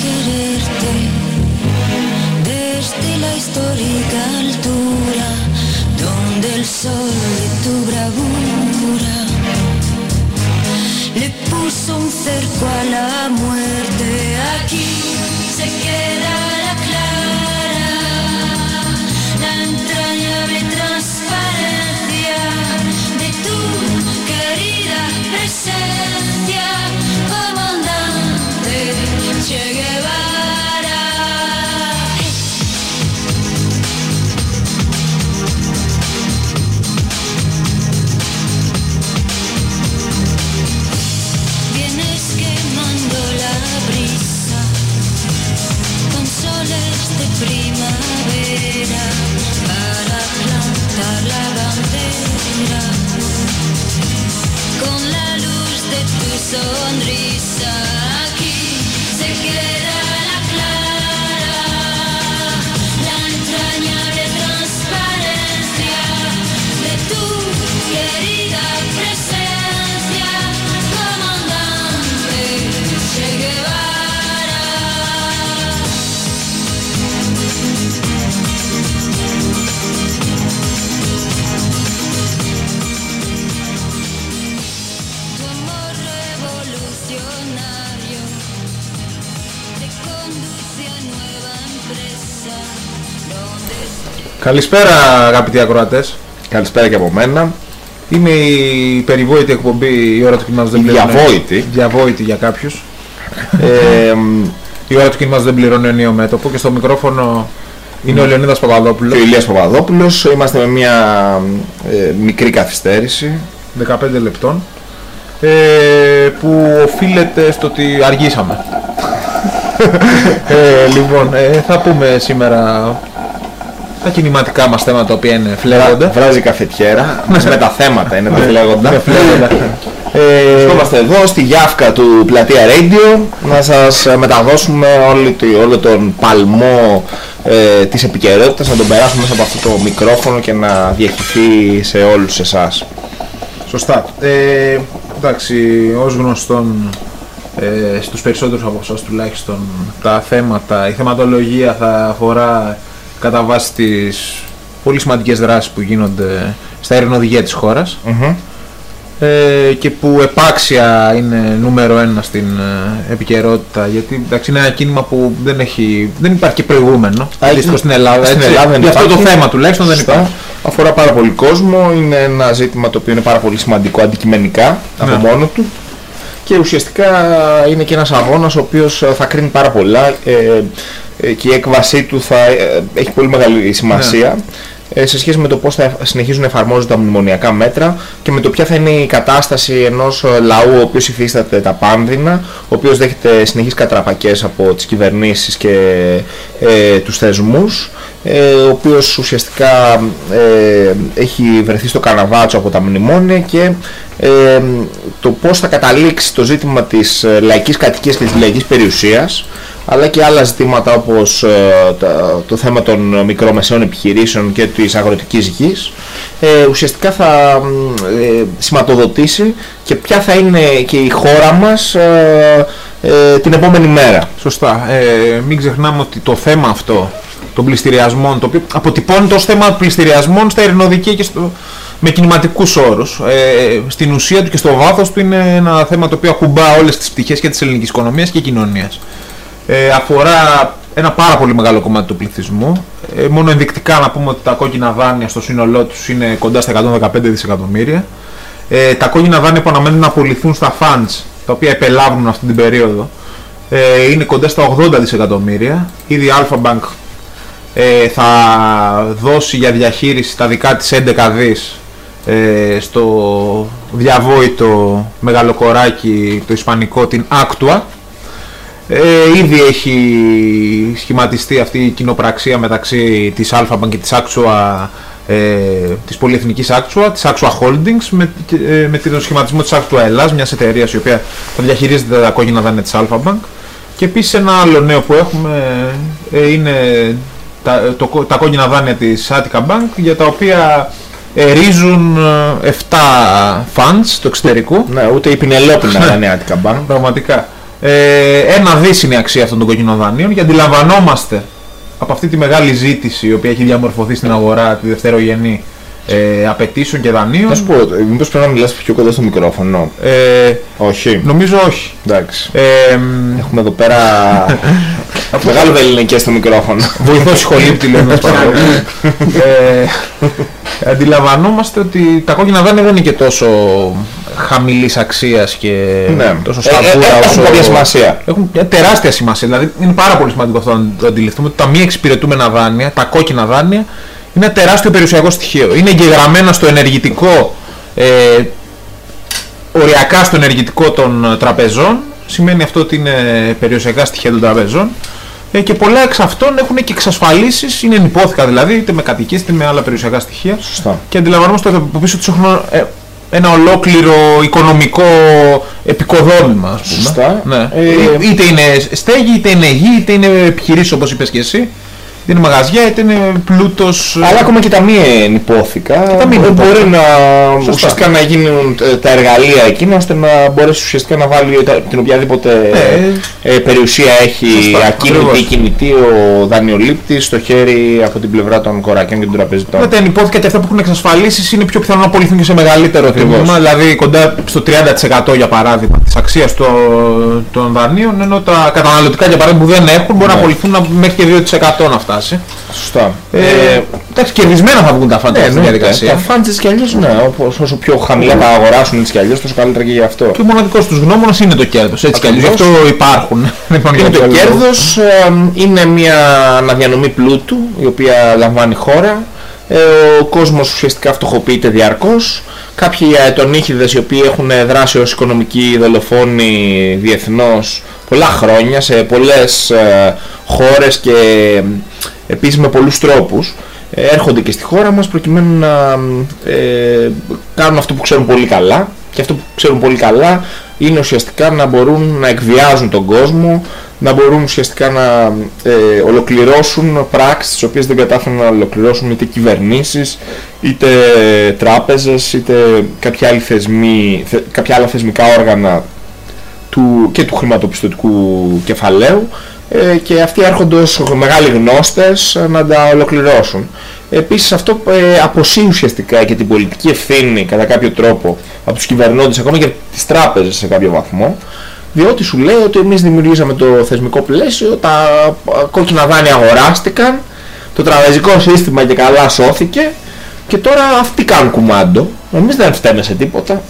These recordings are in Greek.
quererte desde la histórica altura donde el sol de tu bravura le puso un cerco a la muerte. Aquí Καλησπέρα αγαπητοί ακροατές. Καλησπέρα και από μένα. Είναι η περιβόητη εκπομπή η ώρα του κινήματος δεν Η πληρώνει. διαβόητη. Διαβόητη για κάποιους. ε, μ, Η ώρα του κινήματος δεν πληρώνει ενίο μέτωπο και στο μικρόφωνο είναι ο Λεωνίδας Παπαδόπουλος. και ο Ηλίας Παπαδόπουλος. Είμαστε με μια ε, μικρή καθυστέρηση. 15 λεπτών. Ε, που οφείλεται στο ότι αργήσαμε. ε, λοιπόν, ε, θα πούμε σήμερα τα κινηματικά μας θέματα τα οποία είναι φλέγοντα. Βράζει καφετιέρα. με τα θέματα είναι τα φλέγοντα. Είναι φλέγοντα. Ε, Βρισκόμαστε εδώ στη Γιάφκα του Πλατεία Radio να σας ε, μεταδώσουμε όλη, τη- όλο τον παλμό ε, της επικαιρότητας, να τον περάσουμε μέσα από αυτό το μικρόφωνο και να διαχειριστεί σε όλους εσάς. Σωστά. Ε, εντάξει, ως γνωστόν ε, στους περισσότερους από εσάς τουλάχιστον τα θέματα, η θεματολογία θα αφορά κατά βάση τις πολύ σημαντικές δράσεις που γίνονται στα αερονοδηγεία της χώρας Μμμ. ε, και που επάξια είναι νούμερο ένα στην ε, επικαιρότητα γιατί εντάξει, είναι ένα κίνημα που δεν, έχει, δεν υπάρχει και προηγούμενο αντίστοιχο στην Ελλάδα. Στην έτσι. Ελλάδα δεν Για αυτό το υπάρχει. θέμα τουλάχιστον δεν Σωστά. υπάρχει. Αφορά πάρα πολύ κόσμο, είναι ένα ζήτημα το οποίο είναι πάρα πολύ σημαντικό αντικειμενικά από Ναι. μόνο του και ουσιαστικά είναι και ένας αγώνας ο οποίος ε, θα κρίνει πάρα πολλά ε, ε, και η έκβασή του θα ε, έχει πολύ μεγάλη σημασία ε, σε σχέση με το πώς θα συνεχίζουν να εφαρμόζονται τα μνημονιακά μέτρα και με το ποια θα είναι η κατάσταση ενός ε, λαού ο οποίος υφίσταται τα πάνδυνα, ο οποίος δέχεται συνεχείς κατραπακές από τις κυβερνήσεις και ε, τους θεσμούς, ε, ο οποίος ουσιαστικά ε, έχει βρεθεί στο καναβάτσο από τα μνημόνια και ε, το πώς θα καταλήξει το ζήτημα της ε, λαϊκής κατοικίας και της λαϊκής περιουσίας αλλά και άλλα ζητήματα όπως ε, τα- το θέμα των μικρομεσαίων επιχειρήσεων και της αγροτικής γης ε, ουσιαστικά θα μ, ε, σηματοδοτήσει και ποια θα είναι και η χώρα μας ε, ε, την επόμενη μέρα. Σωστά. Ε, μην ξεχνάμε ότι το θέμα αυτό των πληστηριασμών, το οποίο αποτυπώνεται ως θέμα πληστηριασμών στα ειρηνοδικεία και στο, με κινηματικούς όρους. Ε, στην ουσία του και στο βάθος του είναι ένα θέμα το οποίο ακουμπά όλες τις πτυχές και της ελληνικής οικονομίας και κοινωνίας. Ε, αφορά ένα πάρα πολύ μεγάλο κομμάτι του πληθυσμού. Ε, μόνο ενδεικτικά να πούμε ότι τα κόκκινα δάνεια στο σύνολό τους είναι κοντά στα 115 δισεκατομμύρια. Ε, τα κόκκινα δάνεια που αναμένουν να απολυθούν στα funds, τα οποία επελάβουν αυτή την περίοδο, ε, είναι κοντά στα 80 δισεκατομμύρια. Ήδη η Alpha Bank ε, θα δώσει για διαχείριση τα δικά της 11 δις ε, στο διαβόητο μεγαλοκοράκι το ισπανικό την Actua ε, ήδη έχει σχηματιστεί αυτή η κοινοπραξία μεταξύ της Alpha Bank και της Actua ε, της πολυεθνικής Actua, της Actua Holdings με, ε, με τον σχηματισμό της Actua Ελλάς, μιας εταιρείας η οποία θα διαχειρίζεται τα κόκκινα δάνεια της Alpha Bank Και επίσης ένα άλλο νέο που έχουμε ε, είναι τα, το, κο- τα κόκκινα δάνεια της Attica Bank για τα οποία ε, ρίζουν ε, 7 funds του εξωτερικού. Ναι, ούτε η Πινελόπη να είναι Attica Bank. Πραγματικά. Ε, ένα δις είναι η αξία αυτών των κόκκινων δανείων και αντιλαμβανόμαστε από αυτή τη μεγάλη ζήτηση η οποία έχει διαμορφωθεί στην αγορά τη δευτερογενή ε, απαιτήσεων και Να δανείων. σου πω, ε, μήπως πρέπει να μιλάς πιο κοντά στο μικρόφωνο; Ε, Όχι. νομίζω όχι. Εντάξει. Ε, μ, Έχουμε εδώ πέρα μεγάλο βεληνικέ στο μικρόφωνο. Βοηθό σχολείπτη λέμε μας παρακαλώ. ε, αντιλαμβανόμαστε ότι τα κόκκινα δάνεια δεν είναι και τόσο χαμηλής αξίας και Ναι. τόσο Ε, ε, σαβούρα ε, έχουν όσο... κάποια σημασία. Έχουν μια τεράστια σημασία. Δηλαδή είναι πάρα πολύ σημαντικό αυτό να το αντιληφθούμε ότι τα μη εξυπηρετούμενα δάνεια, τα κόκκινα δάνεια, είναι ένα τεράστιο περιουσιακό στοιχείο. Είναι εγγεγραμμένα στο ενεργητικό, ε, οριακά στο ενεργητικό των τραπεζών. Σημαίνει αυτό ότι είναι περιουσιακά στοιχεία των τραπεζών. Ε, και πολλά εξ αυτών έχουν και εξασφαλίσεις, είναι ενυπόθηκα δηλαδή, είτε με κατοικίες είτε με άλλα περιουσιακά στοιχεία. Σωστά. Και αντιλαμβανόμαστε ότι από πίσω τους έχουν ε, ένα ολόκληρο οικονομικό επικοδόμημα, ας πούμε. Σωστά. Ναι. Ε, είτε είναι στέγη, είτε είναι γη, είτε είναι επιχειρήσεις όπως είπες και εσύ. Είτε είναι μαγαζιά, είτε είναι πλούτος. ε, Αλλά ακόμα και τα μη ενυπόθηκα τα μη ε, ενυπόθηκα. μπορεί να Σωστά. ουσιαστικά να γίνουν ε, τα εργαλεία εκείνα ώστε να μπορέσει ουσιαστικά να βάλει τα- την οποιαδήποτε Ε, ε, περιουσία έχει σωστά, ακίνητη ή ακριβώς. κινητή ο δανειολήπτης στο χέρι από την πλευρά των κορακιών και των τραπεζιτών. Με τα ενυπόθηκα και αυτά που έχουν εξασφαλίσεις είναι πιο πιθανό να απολυθούν και σε μεγαλύτερο Ακριβώς. τμήμα, δηλαδή κοντά στο 30% για παράδειγμα της αξίας των, των δανείων, ενώ τα καταναλωτικά για παράδειγμα που δεν έχουν μπορεί να Ναι. απολυθούν να- μέχρι και 2% να φτάσει. Σωστά. Ε, εντάξει, κερδισμένα θα βγουν τα φάντα ναι, αυτή τη εννοείται. διαδικασία. Τα funds έτσι κι αλλιώς, ναι, όπως, όσο πιο χαμηλά τα αγοράσουν έτσι κι αλλιώς, τόσο καλύτερα και γι' αυτό. Και ο μοναδικός τους γνώμονας είναι το κέρδος, έτσι κι αλλιώς. Γι' Ακριβώς. αυτό υπάρχουν. Δεν υπάρχουν Είναι για το άλλο λόγο. κέρδος, ε, είναι μια αναδιανομή πλούτου η οποία λαμβάνει χώρα. Ε, ο κόσμος ουσιαστικά φτωχοποιείται διαρκώς. Κάποιοι αετονίχιδες οι οποίοι έχουν δράσει ως οικονομικοί δολοφόνοι διεθνώς πολλά χρόνια σε πολλές ε, χώρες και ε, επίσης με πολλούς τρόπους ε, έρχονται και στη χώρα μας προκειμένου να ε, κάνουν αυτό που ξέρουν πολύ καλά. Και αυτό που ξέρουν πολύ καλά είναι ουσιαστικά να μπορούν να εκβιάζουν τον κόσμο να μπορούν ουσιαστικά να ε, ολοκληρώσουν πράξεις τις οποίες δεν κατάφεραν να ολοκληρώσουν είτε κυβερνήσεις είτε τράπεζες είτε κάποια, άλλη θεσμή, θε- κάποια άλλα θεσμικά όργανα του, και του χρηματοπιστωτικού κεφαλαίου. ε, και αυτοί έρχονται ως μεγάλοι γνώστες ε, να τα ολοκληρώσουν. Επίσης αυτό ε, αποσύει ουσιαστικά και την πολιτική ευθύνη κατά κάποιο τρόπο από τους κυβερνώντες ακόμα και από τις τράπεζες σε κάποιο βαθμό διότι σου λέει ότι εμείς δημιουργήσαμε το θεσμικό πλαίσιο, τα ε, κόκκινα δάνεια αγοράστηκαν, το τραπεζικό σύστημα και καλά σώθηκε και τώρα αυτοί κάνουν κουμάντο. Εμείς δεν φταίμε σε τίποτα.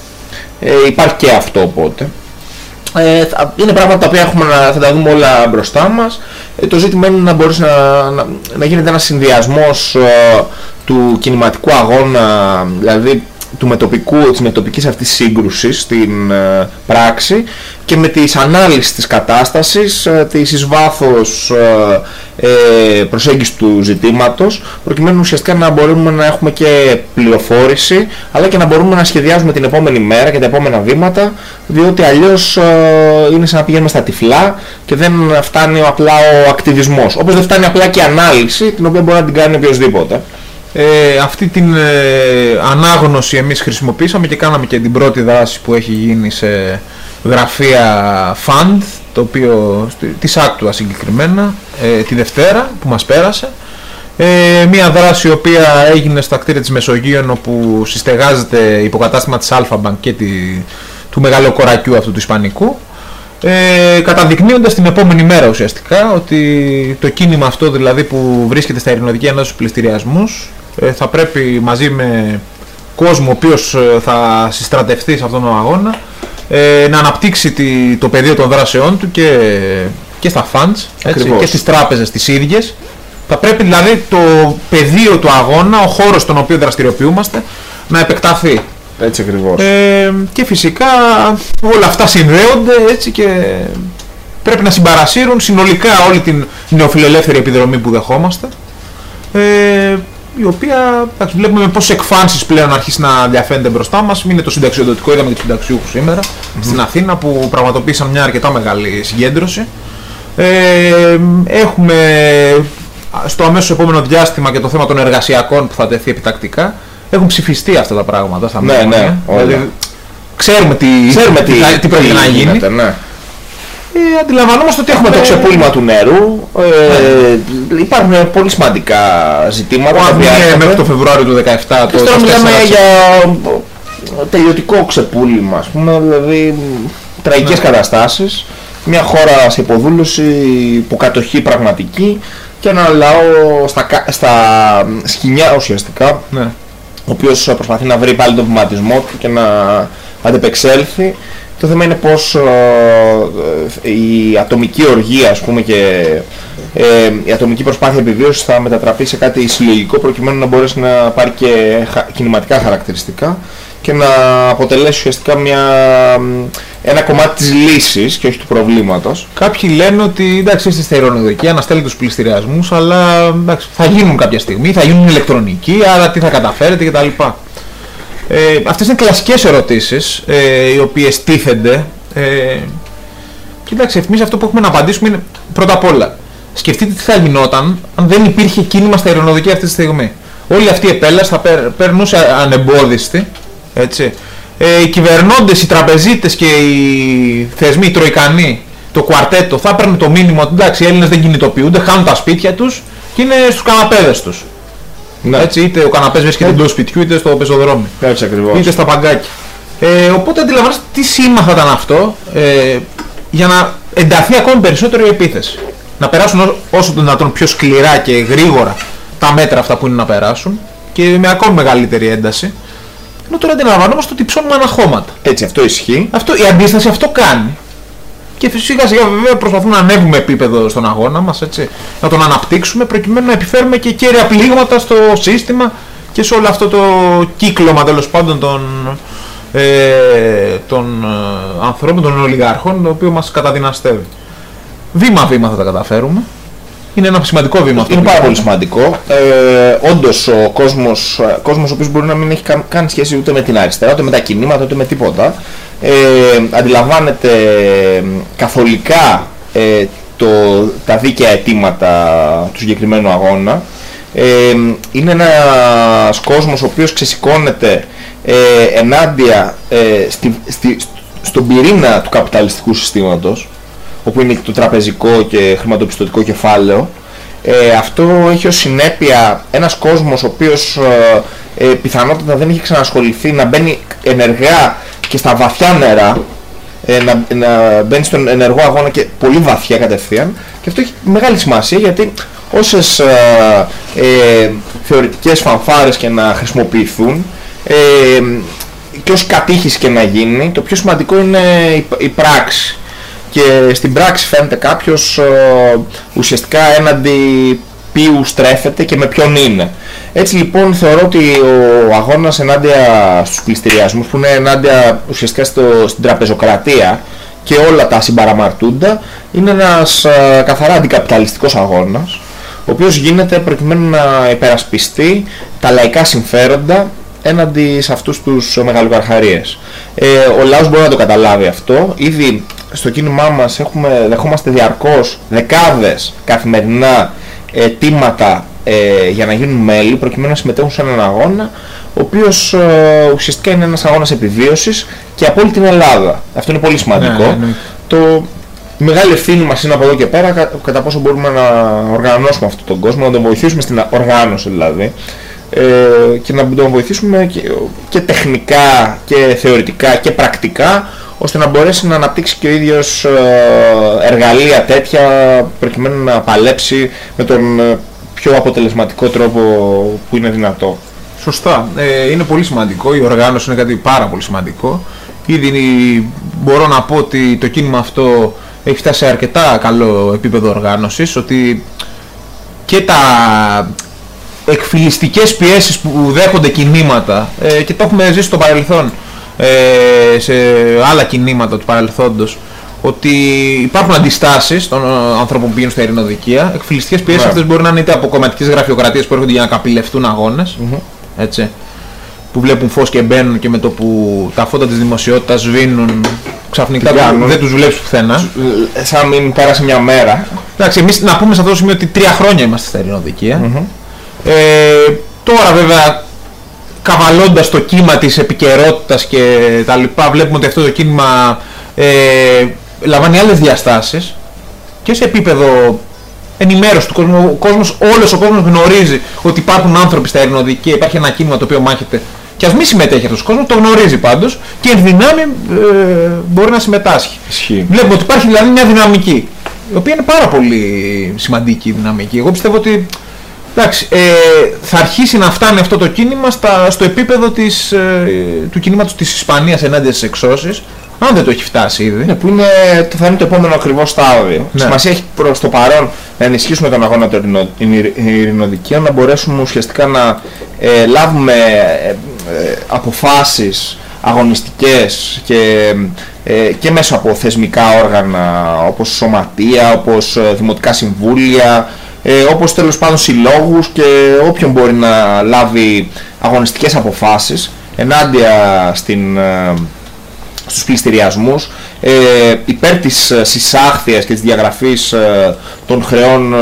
Ε, υπάρχει και αυτό οπότε. Ε, θα- είναι πράγματα τα οποία έχουμε να, θα τα δούμε όλα μπροστά μας. Ε, το ζήτημα είναι να μπορείς να, να, να γίνεται ένας συνδυασμός ε, του κινηματικού αγώνα, δηλαδή του μετοπικού, της μετοπικής αυτής σύγκρουσης στην ε, πράξη και με τις ανάλυση της κατάστασης, ε, της εις βάθος ε, ε, προσέγγισης του ζητήματος προκειμένου ουσιαστικά να μπορούμε να έχουμε και πληροφόρηση αλλά και να μπορούμε να σχεδιάζουμε την επόμενη μέρα και τα επόμενα βήματα διότι αλλιώς ε, είναι σαν να πηγαίνουμε στα τυφλά και δεν φτάνει απλά ο ακτιβισμός όπως δεν φτάνει απλά και η ανάλυση την οποία μπορεί να την κάνει οποιοδήποτε. Ε, αυτή την ε, ανάγνωση εμείς χρησιμοποίησαμε και κάναμε και την πρώτη δράση που έχει γίνει σε γραφεία fund το οποίο, στη- της Άκτουα συγκεκριμένα ε, τη Δευτέρα που μας πέρασε. Ε, μια δράση η οποία έγινε στα κτίρια της Μεσογείων όπου συστεγάζεται υποκατάστημα της Alpha Bank και τη, του μεγάλου κορακιού αυτού του Ισπανικού. Ε, καταδεικνύοντας την επόμενη μέρα ουσιαστικά ότι το κίνημα αυτό δηλαδή που βρίσκεται στα ειρηνοδική ενός στους πληστηριασμούς ε, θα πρέπει μαζί με κόσμο ο οποίος ε, θα συστρατευτεί σε αυτόν τον αγώνα ε, να αναπτύξει τη, το πεδίο των δράσεών του και, και στα funds έτσι, Ακριβώς. και στις τράπεζες τις ίδιες θα πρέπει δηλαδή το πεδίο του αγώνα, ο χώρος στον οποίο δραστηριοποιούμαστε να επεκταθεί Έτσι ακριβώς. ε, και φυσικά όλα αυτά συνδέονται έτσι και πρέπει να συμπαρασύρουν συνολικά όλη την νεοφιλελεύθερη επιδρομή που δεχόμαστε ε, η οποία εντάξει, βλέπουμε με πόσες εκφάνσεις πλέον αρχίσει να διαφαίνεται μπροστά μας είναι το συνταξιοδοτικό, είδαμε και τους συνταξιούχους σήμερα στην Αθήνα που πραγματοποίησαν μια αρκετά μεγάλη συγκέντρωση Ε, έχουμε στο αμέσως επόμενο διάστημα και το θέμα των εργασιακών που θα τεθεί επιτακτικά. Έχουν ψηφιστεί αυτά τα πράγματα στα Ναι, μνημόνια. ναι, όλα. Δηλαδή, ξέρουμε τι, Ξέρουμε τι, θα- τι πρόκειται να γίνει. γίνεται, ναι. Ε, αντιλαμβανόμαστε ότι Έχουμε έχουμε το ξεπούλημα του νερού. Ε, υπάρχουν πολύ σημαντικά ζητήματα. Ο τα οποία είναι έρχονται. μέχρι το Φεβρουάριο του 2017 Και το τώρα 24 μιλάμε ψήφι. για τελειωτικό ξεπούλημα, ας πούμε, δηλαδή τραγικές Ναι. καταστάσεις, μια χώρα σε υποδούλωση, υποκατοχή πραγματική και ένα λαό στα, κα- στα σκηνιά ουσιαστικά, Ναι. ο οποίος προσπαθεί να βρει πάλι τον βηματισμό του και να αντεπεξέλθει. Το θέμα είναι πως ε, η ατομική οργή ας πούμε και ε, η ατομική προσπάθεια επιβίωσης θα μετατραπεί σε κάτι συλλογικό προκειμένου να μπορέσει να πάρει και χα- κινηματικά χαρακτηριστικά και να αποτελέσει ουσιαστικά μια, ένα κομμάτι της λύσης και όχι του προβλήματος. Κάποιοι λένε ότι εντάξει είστε στα ειρωνοδοκία, αναστέλετε τους πληστηριασμούς, αλλά εντάξει, θα γίνουν κάποια στιγμή, θα γίνουν ηλεκτρονικοί, άρα τι θα καταφέρετε κτλ. Ε, αυτές είναι κλασικές ερωτήσεις, ε, οι οποίες τίθενται. Ε, κοιτάξτε, εμείς αυτό που έχουμε να απαντήσουμε είναι πρώτα απ' όλα. Σκεφτείτε τι θα γινόταν αν δεν υπήρχε κίνημα στα ειρωνοδοκία αυτή τη στιγμή. Όλη αυτή η επέλαση θα περ- περνούσε ανεμπόδιστη. Έτσι. Ε, οι κυβερνώντες, οι τραπεζίτες και οι θεσμοί, οι τροικανοί, το κουαρτέτο θα έπαιρνε το μήνυμα ότι εντάξει οι Έλληνες δεν κινητοποιούνται, χάνουν τα σπίτια τους και είναι στους καναπέδες τους. Ναι, Έτσι, είτε ο καναπές βρίσκεται εντός σπιτιού είτε στο πεζοδρόμι έτσι ακριβώς. είτε στα παγκάκια. Ε, οπότε αντιλαμβάνεστε τι σήμα θα ήταν αυτό ε, για να ενταθεί ακόμη περισσότερο η επίθεση. Να περάσουν όσο, όσο το δυνατόν πιο σκληρά και γρήγορα τα μέτρα αυτά που είναι να περάσουν και με ακόμη μεγαλύτερη ένταση. Ενώ τώρα αντιλαμβανόμαστε ότι ψώνουμε αναχώματα. Έτσι, αυτό ισχύει. Αυτό, η αντίσταση αυτό κάνει. Και σιγά σιγά βέβαια προσπαθούμε να ανέβουμε επίπεδο στον αγώνα μας, έτσι, να τον αναπτύξουμε προκειμένου να επιφέρουμε και κέρια πλήγματα στο σύστημα και σε όλο αυτό το κύκλωμα τέλος πάντων των, ε, των ε, ανθρώπων, των ολιγάρχων, το οποίο μας καταδυναστεύει. Βήμα-βήμα θα τα καταφέρουμε. Είναι ένα σημαντικό βήμα αυτό. Είναι που πάρα πολύ κάνουμε. σημαντικό. Ε, Όντως ο κόσμος, ε, κόσμος ο οποίος μπορεί να μην έχει καν, καν σχέση ούτε με την αριστερά, ούτε με τα κινήματα, ούτε με τίποτα, ε, αντιλαμβάνεται ε, καθολικά ε, το, τα δίκαια αιτήματα του συγκεκριμένου αγώνα. Ε, είναι ένας κόσμος ο οποίος ξεσηκώνεται ε, ενάντια ε, στη, στη, στον πυρήνα του καπιταλιστικού συστήματος όπου είναι και το τραπεζικό και χρηματοπιστωτικό κεφάλαιο. Ε, αυτό έχει ως συνέπεια ένας κόσμος ο οποίος ε, ε, πιθανότατα δεν έχει ξανασχοληθεί να μπαίνει ενεργά και στα βαθιά νερά ε, να, να μπαίνει στον ενεργό αγώνα και πολύ βαθιά κατευθείαν. Και αυτό έχει μεγάλη σημασία γιατί όσες ε, ε, θεωρητικές φανφάρες και να χρησιμοποιηθούν ε, και ως κατήχηση και να γίνει το πιο σημαντικό είναι η, η πράξη. Και στην πράξη φαίνεται κάποιος ε, ουσιαστικά έναντι ποιους στρέφεται και με ποιον είναι. Έτσι λοιπόν θεωρώ ότι ο αγώνας ενάντια στους πληστηριασμούς που είναι ενάντια ουσιαστικά στο, στην τραπεζοκρατία και όλα τα συμπαραμαρτούντα είναι ένας ε, καθαρά αντικαπιταλιστικός αγώνας ο οποίος γίνεται προκειμένου να υπερασπιστεί τα λαϊκά συμφέροντα έναντι σε αυτούς τους μεγαλοκαρχαρίες. Ε, ο λαός μπορεί να το καταλάβει αυτό. Ήδη στο κίνημά μας έχουμε, δεχόμαστε διαρκώς δεκάδες καθημερινά αιτήματα ε, για να γίνουν μέλη προκειμένου να συμμετέχουν σε έναν αγώνα ο οποίος ε, ουσιαστικά είναι ένας αγώνας επιβίωσης και από όλη την Ελλάδα. Αυτό είναι πολύ σημαντικό. Ναι, ναι, εννοείται. το η μεγάλη ευθύνη μας είναι από εδώ και πέρα κα- κατά πόσο μπορούμε να οργανώσουμε αυτόν τον κόσμο, να τον βοηθήσουμε στην οργάνωση δηλαδή ε, και να τον βοηθήσουμε και, και τεχνικά και θεωρητικά και πρακτικά ώστε να μπορέσει να αναπτύξει και ο ίδιος ε, εργαλεία τέτοια προκειμένου να παλέψει με τον ε, πιο αποτελεσματικό τρόπο που είναι δυνατό. Σωστά. Ε, είναι πολύ σημαντικό. Η οργάνωση είναι κάτι πάρα πολύ σημαντικό. Ήδη μπορώ να πω ότι το κίνημα αυτό έχει φτάσει σε αρκετά καλό επίπεδο οργάνωσης, ότι και τα εκφυλιστικές πιέσεις που δέχονται κινήματα ε, και το έχουμε ζήσει στο παρελθόν ε, σε άλλα κινήματα του παρελθόντος ότι υπάρχουν αντιστάσεις των ε, ανθρώπων που πηγαίνουν στα ειρηνοδικεία. Εκφυλιστικές πιέσεις Ναι. αυτές μπορεί να είναι είτε από κομματικές γραφειοκρατίες που έρχονται για να καπηλευτούν αγώνες, έτσι, που βλέπουν φως και μπαίνουν και με το που τα φώτα της δημοσιότητας σβήνουν ξαφνικά Τι κάνουν. δεν τους βλέπεις πουθενά. Ε, Σαν να μην πέρασε μια μέρα. Εντάξει, εμείς να πούμε σε αυτό το σημείο ότι τρία χρόνια είμαστε στα ειρηνοδικεία. Ε, τώρα βέβαια καβαλώντας το κύμα της επικαιρότητας και τα λοιπά βλέπουμε ότι αυτό το κίνημα ε, λαμβάνει άλλες διαστάσεις και σε επίπεδο ενημέρωσης του κόσμου. Ο κόσμος, όλος ο κόσμος γνωρίζει ότι υπάρχουν άνθρωποι στα ειρηνοδικεία, υπάρχει ένα κίνημα το οποίο μάχεται και ας μην συμμετέχει αυτός ο κόσμος, το γνωρίζει πάντως και εν δυνάμει ε, μπορεί να συμμετάσχει. Ισχύει. Βλέπουμε ότι υπάρχει δηλαδή μια δυναμική, η οποία είναι πάρα πολύ σημαντική η δυναμική. Εγώ πιστεύω ότι εντάξει, ε, θα αρχίσει να φτάνει αυτό το κίνημα στα, στο επίπεδο της, ε, του κινήματος της Ισπανίας ενάντια στις εξώσεις, αν δεν το έχει φτάσει ήδη. Ναι, που είναι, το- θα είναι το επόμενο ακριβώς στάδιο. Ναι. Σημασία έχει προς το παρόν να ενισχύσουμε τον αγώνα των ειρηνο- ειρη- ειρηνοδικείων, να μπορέσουμε ουσιαστικά να ε, λάβουμε ε, ε, αποφάσεις αγωνιστικές και, ε, και μέσα από θεσμικά όργανα όπως σωματεία, όπως ε, δημοτικά συμβούλια, ε, όπως τέλος πάντων συλλόγους και όποιον μπορεί να λάβει αγωνιστικές αποφάσεις ενάντια στην, ε, στους πληστηριασμούς ε, υπέρ της ε, συσάχθειας και της διαγραφής ε, των χρεών ε,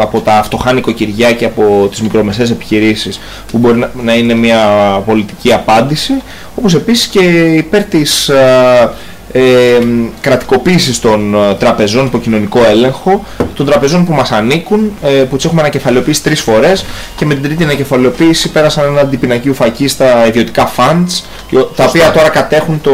από τα φτωχά νοικοκυριά και από τις μικρομεσαίες επιχειρήσεις που μπορεί να, να είναι μια πολιτική απάντηση όπως επίσης και υπέρ της ε, ε, κρατικοποίησης των ε, τραπεζών υπό κοινωνικό έλεγχο των τραπεζών που μας ανήκουν ε, που τις έχουμε ανακεφαλαιοποιήσει τρεις φορές και με την τρίτη ανακεφαλαιοποίηση πέρασαν ένα αντιπινακίου φακή στα ιδιωτικά funds τα οποία τώρα κατέχουν το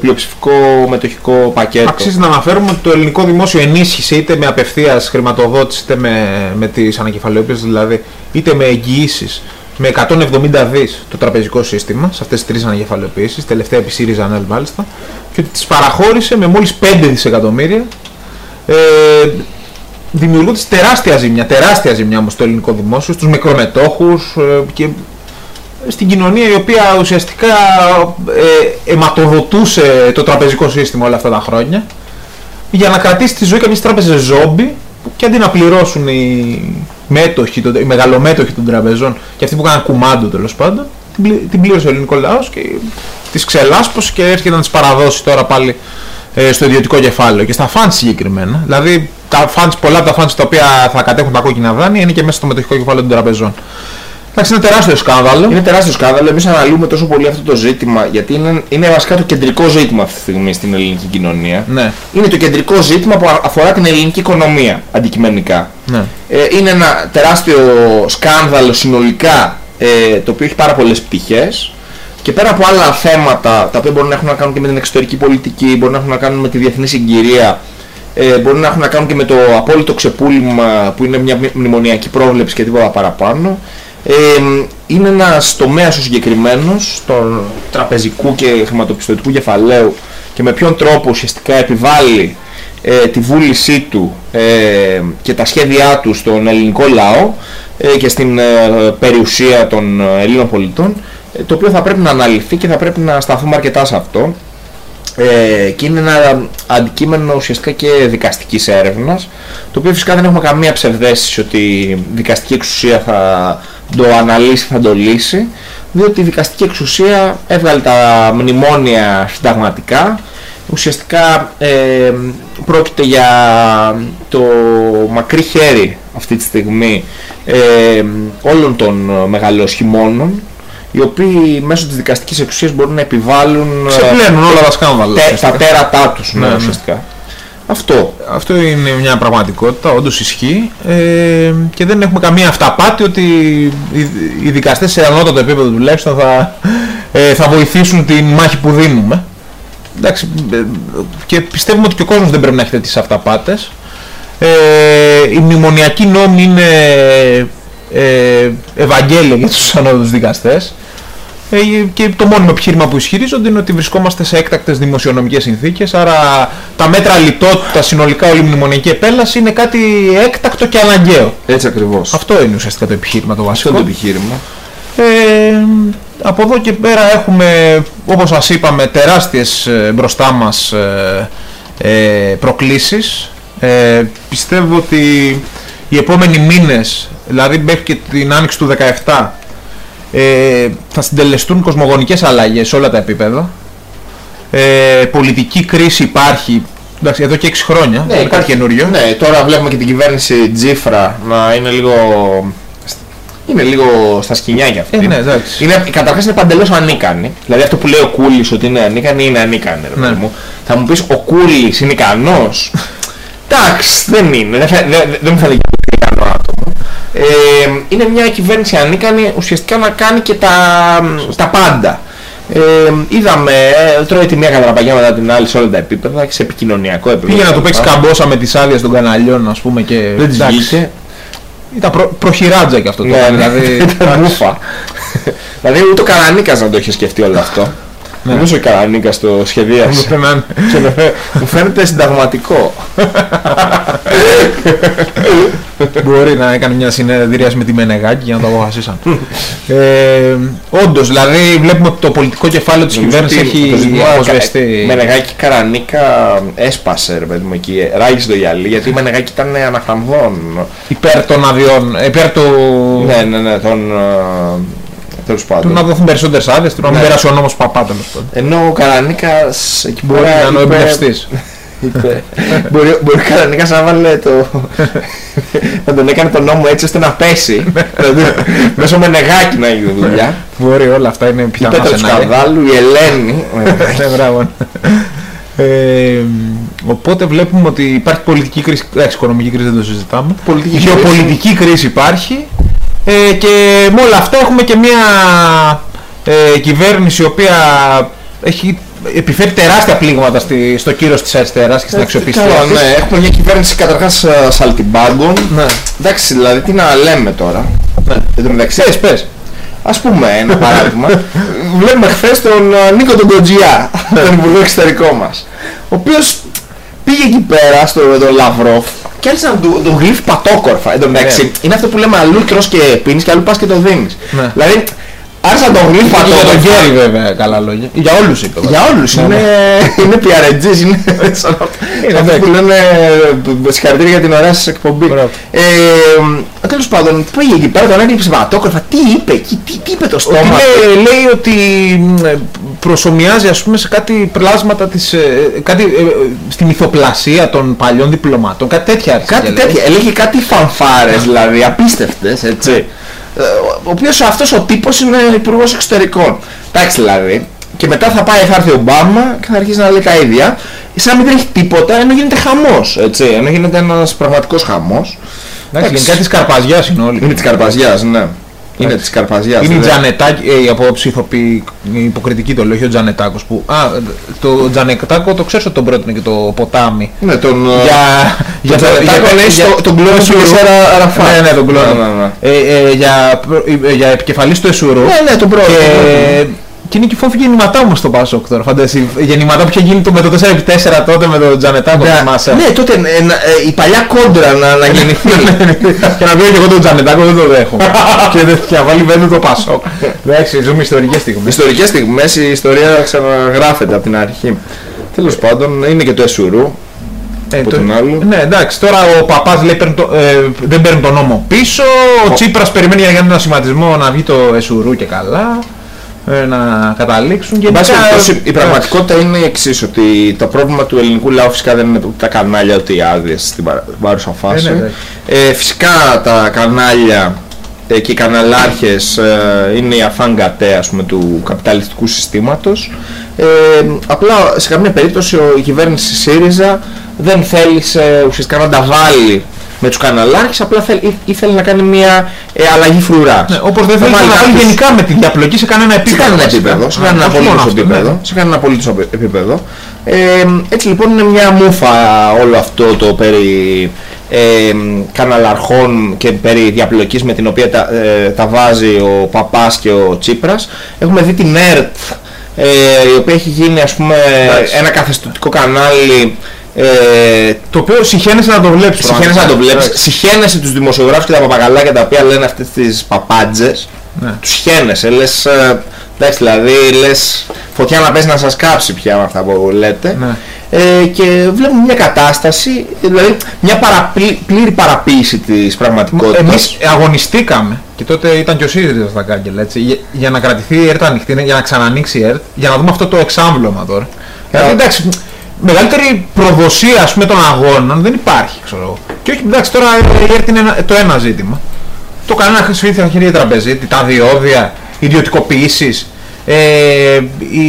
πλειοψηφικό μετοχικό πακέτο. Αξίζει να αναφέρουμε ότι το ελληνικό δημόσιο ενίσχυσε είτε με απευθείας χρηματοδότηση είτε με, με τις ανακεφαλαιότητες δηλαδή είτε με εγγυήσεις με 170 δις το τραπεζικό σύστημα σε αυτές τις τρεις ανακεφαλαιοποίησεις, τελευταία επί ΣΥΡΙΖΑ ΑΝΕΛ μάλιστα και ότι τις παραχώρησε με μόλις 5 δισεκατομμύρια. Ε, δημιουργώντας τεράστια ζημιά, τεράστια ζημιά όμως στο ελληνικό δημόσιο, στους μικρομετόχους ε, και στην κοινωνία η οποία ουσιαστικά ε, αιματοδοτούσε το τραπεζικό σύστημα όλα αυτά τα χρόνια. Για να κρατήσει τη ζωή κάποιες τράπεζες ζόμπι που και αντί να πληρώσουν οι μέτοχοι, των- οι μεγαλομέτοχοι των τραπεζών και αυτοί που έκαναν κουμάντο τέλος πάντων την, πλη- την πλήρωσε ο ελληνικό λαός και τις ξελάσπωσε και έρχεται να τις παραδώσει τώρα πάλι ε, στο ιδιωτικό κεφάλαιο και στα funds συγκεκριμένα. Δηλαδή τα funds, πολλά από τα funds τα οποία θα κατέχουν τα κόκκινα δάνεια είναι και μέσα στο μετοχικό κεφάλαιο των τραπεζών. Εντάξει, είναι τεράστιο σκάνδαλο. Είναι τεράστιο σκάνδαλο. Εμείς αναλύουμε τόσο πολύ αυτό το ζήτημα γιατί είναι, είναι βασικά το κεντρικό ζήτημα αυτή τη στιγμή στην ελληνική κοινωνία. Ναι, Είναι το κεντρικό ζήτημα που α- αφορά την ελληνική οικονομία αντικειμενικά. ναι. Ε, είναι ένα τεράστιο σκάνδαλο συνολικά ε, το οποίο έχει πάρα πολλές πτυχές και πέρα από άλλα θέματα τα οποία μπορούν να έχουν να κάνουν και με την εξωτερική πολιτική, μπορούν να έχουν να κάνουν με τη διεθνή συγκυρία, ε, μπορούν να έχουν να κάνουν και με το απόλυτο ξεπούλημα που είναι μια μνη- μνημονιακή πρόβλεψη και τίποτα παραπάνω. Ε, είναι ένας τομέας ο συγκεκριμένος των τραπεζικού και χρηματοπιστωτικού κεφαλαίου και με ποιον τρόπο ουσιαστικά επιβάλλει ε, τη βούλησή του ε, και τα σχέδιά του στον ελληνικό λαό ε, και στην ε, περιουσία των ε, Ελλήνων πολιτών ε, το οποίο θα πρέπει να αναλυθεί και θα πρέπει να σταθούμε αρκετά σε αυτό. Ε, και είναι ένα αντικείμενο ουσιαστικά και δικαστικής έρευνας το οποίο φυσικά δεν έχουμε καμία ψευδέστηση ότι η δικαστική εξουσία θα το αναλύσει, θα το λύσει διότι η δικαστική εξουσία έβγαλε τα μνημόνια συνταγματικά ουσιαστικά ε, πρόκειται για το μακρύ χέρι αυτή τη στιγμή ε, όλων των μεγαλοσχημόνων οι οποίοι μέσω της δικαστικής εξουσίας μπορούν να επιβάλλουν ε, Ξεπλένουν όλα τα σκάνδαλα. τε- ουσιαστικά. τα τέρατά τους ναι, Ναι, ναι. ουσιαστικά. Αυτό. Αυτό είναι μια πραγματικότητα, όντως ισχύει ε, και δεν έχουμε καμία αυταπάτη ότι οι, οι δικαστές σε ανώτατο επίπεδο τουλάχιστον θα, ε, θα βοηθήσουν την μάχη που δίνουμε. Εντάξει, ε, και πιστεύουμε ότι και ο κόσμος δεν πρέπει να έχει τέτοιες αυταπάτες. Ε, οι μνημονιακοί νόμοι είναι ε, ευαγγέλια για τους ανώτατους δικαστές. Ε, και το μόνιμο επιχείρημα που ισχυρίζονται είναι ότι βρισκόμαστε σε έκτακτες δημοσιονομικές συνθήκες, άρα τα μέτρα λιτότητα συνολικά όλη η μνημονιακή επέλαση είναι κάτι έκτακτο και αναγκαίο. Έτσι ακριβώς. Αυτό είναι ουσιαστικά το επιχείρημα το Αυτό βασικό. είναι το επιχείρημα. Ε, από εδώ και πέρα έχουμε, όπως σας είπαμε, τεράστιες ε, μπροστά μας ε, ε, προκλήσεις. Ε, πιστεύω ότι οι επόμενοι μήνες, δηλαδή μέχρι και την άνοιξη του 17, ε, θα συντελεστούν κοσμογονικές αλλαγές σε όλα τα επίπεδα. ε, πολιτική κρίση υπάρχει εντάξει, εδώ και 6 χρόνια, Ναι, δεν είναι κάτι καινούριο. Ναι, τώρα βλέπουμε και την κυβέρνηση Τζίφρα να είναι λίγο. Είναι λίγο στα σκηνιά για αυτή. Ε, ναι, εντάξει. Είναι, καταρχάς είναι παντελώς ανίκανη. Δηλαδή αυτό που λέει ο Κούλης ότι είναι ανίκανη είναι ανίκανη. Ρε, Ναι. παιδί μου. Θα μου πεις ο Κούλης είναι ικανός; Εντάξει, δεν είναι. Δεν, φα- δεν, δεν μου φαίνεται και ικανό άτομο. Ε, είναι μια κυβέρνηση ανίκανη ουσιαστικά να κάνει και τα, τα πάντα. Ε, είδαμε, ε, τρώει τη μία κατραπαγιά μετά την άλλη σε όλα τα επίπεδα και σε επικοινωνιακό επίπεδο. Πήγε να το κτλ. παίξει καμπόσα με τις άδειες των καναλιών, ας πούμε, και Δεν της εντάξει, βγήκε. Ήταν προ, προχειράτζα και αυτό το Ναι, έκανε, ναι, δηλαδή, ήταν μούφα. δηλαδή ούτε ο Καρανίκας να το είχε σκεφτεί όλο αυτό. Νομίζω ο Καρανίκας το σχεδίασε. Πρέπει να είναι. Και μου φαι- μου φαίνεται συνταγματικό. Μπορεί να έκανε μια συνεδρίαση με τη Μενεγάκη για να το αποφασίσαν. ε, Όντως, δηλαδή βλέπουμε ότι το πολιτικό κεφάλαιο της κυβέρνησης Νομίζω ότι έχει το ζήτημα αποσβεστεί. Κα- Μενεγάκη Καρανίκα έσπασε ρε παιδί μου εκεί, ράγισε το γυαλί γιατί η Μενεγάκη ήταν αναφανδόν. Υπέρ των αδειών, υπέρ του. Ναι, ναι, ναι, τον... ε, Τέλος του να πάντων. δοθούν περισσότερες άδειες, του να μην Ναι. περάσει ο νόμος παπά τέλος πάντων. Ενώ ο Καρανίκας εκεί Μπορεί πέρα να είναι ο είπε- εμπνευστής. Είπε, μπορεί, μπορεί ο Καρανίκας να βάλε το... να τον έκανε τον νόμο έτσι ώστε να πέσει. δηλαδή, μέσω Μενεγάκη να γίνει δουλειά. Μπορεί όλα αυτά είναι Η πιθανά Πέτρα του σενάρια. Σκανδάλου, η Ελένη. Ναι, μπράβο. Ε, οπότε βλέπουμε ότι υπάρχει πολιτική κρίση, εντάξει, οικονομική κρίση δεν το συζητάμε. Πολιτική Γεωπολιτική κρίση υπάρχει ε, και με όλα αυτά έχουμε και μια ε, κυβέρνηση η οποία έχει επιφέρει τεράστια πλήγματα στη, στο κύρος της αριστεράς και στην αξιοπιστία Καλά, της. ναι, έχουμε μια κυβέρνηση καταρχάς ε, σαλτιμπάγκων. Ναι. Εντάξει, δηλαδή τι να λέμε τώρα; Ναι. Εν τω μεταξύ, Πες, πες. ας πούμε ένα παράδειγμα. Βλέπουμε χθες τον ε, Νίκο τον Κοντζιά, τον Υπουργό Εξωτερικό μας. Ο οποίος πήγε εκεί πέρα στο τον Λαυρόφ και άρχισε να του- τον γλύφει πατόκορφα. Εν τω μεταξύ, Ναι. είναι αυτό που λέμε αλλού τρως και πίνεις και αλλού πας και το δίνεις. Ναι. Δηλαδή, άρχισε να τον γλύφει Και για τον πατόκορφα. Γκέρι βέβαια καλά λόγια. Για όλους είπε. Για όλους, Ναι, είναι, είναι PRGs, είναι σαν Είναι, αυτό που εντάξει. λένε ε, συγχαρητήρια για την ωραία σας εκπομπή. Μπράβο. Ε, τέλος πάντων, πήγε εκεί πέρα, τον έκλειψε πατόκορφα, τι είπε εκεί, τι, τι είπε το Ότι στόμα του; λέει, λέει ότι μ, ε, προσωμιάζει ας πούμε σε κάτι πλάσματα της, ε, κάτι, ε, ε, στη μυθοπλασία των παλιών διπλωμάτων, κάτι τέτοια άρχισε Κάτι και λέει. τέτοια, έλεγε κάτι φανφάρες δηλαδή, απίστευτες, έτσι. Ε, ο- Ο οποίος αυτός ο τύπος είναι υπουργός εξωτερικών. Εντάξει δηλαδή. Και μετά θα πάει, θα έρθει ο Ομπάμα και θα αρχίσει να λέει τα ίδια. Σαν να μην τρέχει τίποτα, ενώ γίνεται χαμός, έτσι. Ενώ γίνεται ένας πραγματικός χαμός. Εντάξει, γενικά της Καρπαζιάς είναι όλοι. Είναι της Καρπαζιάς, ναι. Είναι της Καρπαζιάς. Είναι η δεν- Τζανετάκη, ε, η απόψη ηθοποιή, η υποκριτική το λέω, όχι ο Τζανετάκος που... Α, το Τζανετάκο το ξέρω ότι τον πρότεινε και το ποτάμι. Ναι, τον... Για, για το Τζανετάκο λέει στο- τον κλόνο του Λεσέρα Αραφάτ. Ναι, ναι, τον κλόνο. Ναι, ναι, ναι. Ε, ε, για, προ- ε, για επικεφαλής του Εσουρού. Ναι, ναι, τον πρώτο. Και, και είναι και φόβη γεννηματά όμως στο Πάσοκ τώρα, φαντasi. Γεννηματά που είχε γίνει το, με το 4x4 τότε με τον Τζανετάκο, Ναι, θυμάσαι. Ναι, τότε ε, να- ε, η παλιά κόντρα να, να γεννηθεί. και να πει και εγώ τον Τζανετάκο δεν το δέχομαι. και, δεν- και να βάλει βέβαια το Πάσοκ. Εντάξει, ζούμε ιστορικές στιγμές. Ιστορικές στιγμές η ιστορία ξαναγράφεται από την αρχή. Τέλος πάντων, είναι και το Εσουρού. Ε, από το- τον άλλο. Ναι, εντάξει, τώρα ο παπάς λέει παίρνει το, ε, δεν παίρνει τον νόμο πίσω, ο, Τσίπρας περιμένει για να κάνει ένα σχηματισμό να βγει το Εσουρού και καλά, ε, να καταλήξουν και Εν πάση γενικά- περιπτώσει, η πραγματικότητα είναι η εξής, ότι το πρόβλημα του ελληνικού λαού φυσικά δεν είναι ούτε τα κανάλια ούτε οι άδειες στην παρα- στην παρούσα φάση. Ε, ναι, εντάξει. Ε, φυσικά τα κανάλια ε, και οι καναλάρχες ε, είναι η αφάνγκατε ας πούμε του καπιταλιστικού συστήματος. Ε, απλά σε καμία περίπτωση ο- η κυβέρνηση ΣΥΡΙΖΑ δεν θέλησε ουσιαστικά να τα βάλει με τους καναλάρχες, απλά θέλ, ή- ήθελε να κάνει μια ε, αλλαγή φρουράς. Ναι, όπως δεν Θα θέλει να βάλει βάλει κάποιους- γενικά με τη διαπλοκή σε κανένα σε επίπεδο. κανένα βασικά. επίπεδο, σε Ναι, κανένα όχι μόνο απολύτως αυτό, επίπεδο, ναι. σε κανένα απολύτως επι- επίπεδο. Ε, έτσι λοιπόν είναι μια μούφα όλο αυτό το περί ε, καναλαρχών και περί διαπλοκής με την οποία τα, ε, τα βάζει ο Παπάς και ο Τσίπρας. Έχουμε δει την ΕΡΤ ε, η οποία έχει γίνει ας πούμε Εντάξει. ένα καθεστωτικό κανάλι ε, Το οποίο συχαίνεσαι να το βλέπεις. Συχαίνεσαι να το πραγματικά. βλέπεις, συχαίνεσαι τους δημοσιογράφους και τα παπαγαλάκια τα οποία λένε αυτές τις παπάντζες Ναι. τους χαίνεσαι, λες, ε, εντάξει δηλαδή λες φωτιά να πέσει να σας κάψει πια με αυτά που λέτε Ναι. ε, και βλέπουμε μια κατάσταση, δηλαδή μια παραπλή, πλήρη παραποίηση της πραγματικότητας Εμείς αγωνιστήκαμε και τότε ήταν και ο ΣΥΡΙΖΑ στα κάγκελα έτσι, για, για να κρατηθεί η ΕΡΤ ανοιχτή, για να ξανανοίξει η ΕΡΤ, για να δούμε αυτό το εξάμβλωμα τώρα. Δηλαδή Ε, εντάξει, μεγαλύτερη προδοσία ας πούμε, των αγώνων δεν υπάρχει. Ξέρω. εγώ. Και όχι, εντάξει, τώρα έρθει ένα- το ένα ζήτημα. Το κανένα χρησιμοποιεί στα χέρια τραπεζίτη, τα διόδια, ιδιωτικοποιήσεις, ε, η,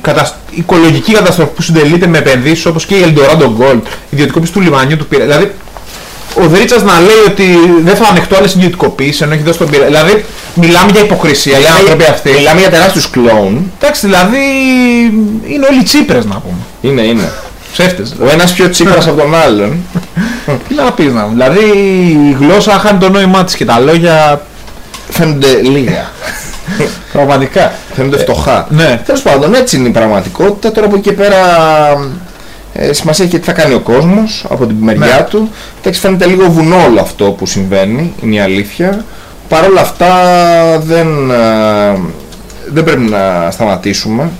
κατασ... η οικολογική καταστροφή που συντελείται με επενδύσεις όπως και η Eldorado Gold, η ιδιωτικοποίηση του λιμανιού του πύρα. Δηλαδή, ο Δρίτσα να λέει ότι δεν θα ανεχτώ άλλες ιδιωτικοποίησεις ενώ έχει δώσει τον πύρα. Δηλαδή, μιλάμε για υποκρισία. Οι άνθρωποι αυτοί. Μιλάμε για τεράστιους κλόουν. Εντάξει, δηλαδή είναι όλοι τσίπρες να πούμε. Είναι, είναι. Ψεύτες. Ο ένας πιο τσίπρας από τον άλλον. Τι να πεις να πούμε. Δηλαδή η γλώσσα χάνει το νόημά της και τα λόγια Φαίνονται λίγα. πραγματικά. Φαίνονται φτωχά. Ναι. Τέλος πάντων, έτσι είναι η πραγματικότητα. Τώρα από εκεί και πέρα ε, σημασία έχει και τι θα κάνει ο κόσμος από την μεριά Ναι. του. Εντάξει, φαίνεται λίγο βουνό όλο αυτό που συμβαίνει, είναι η αλήθεια. Παρ' όλα αυτά δεν, ε, δεν πρέπει να σταματήσουμε.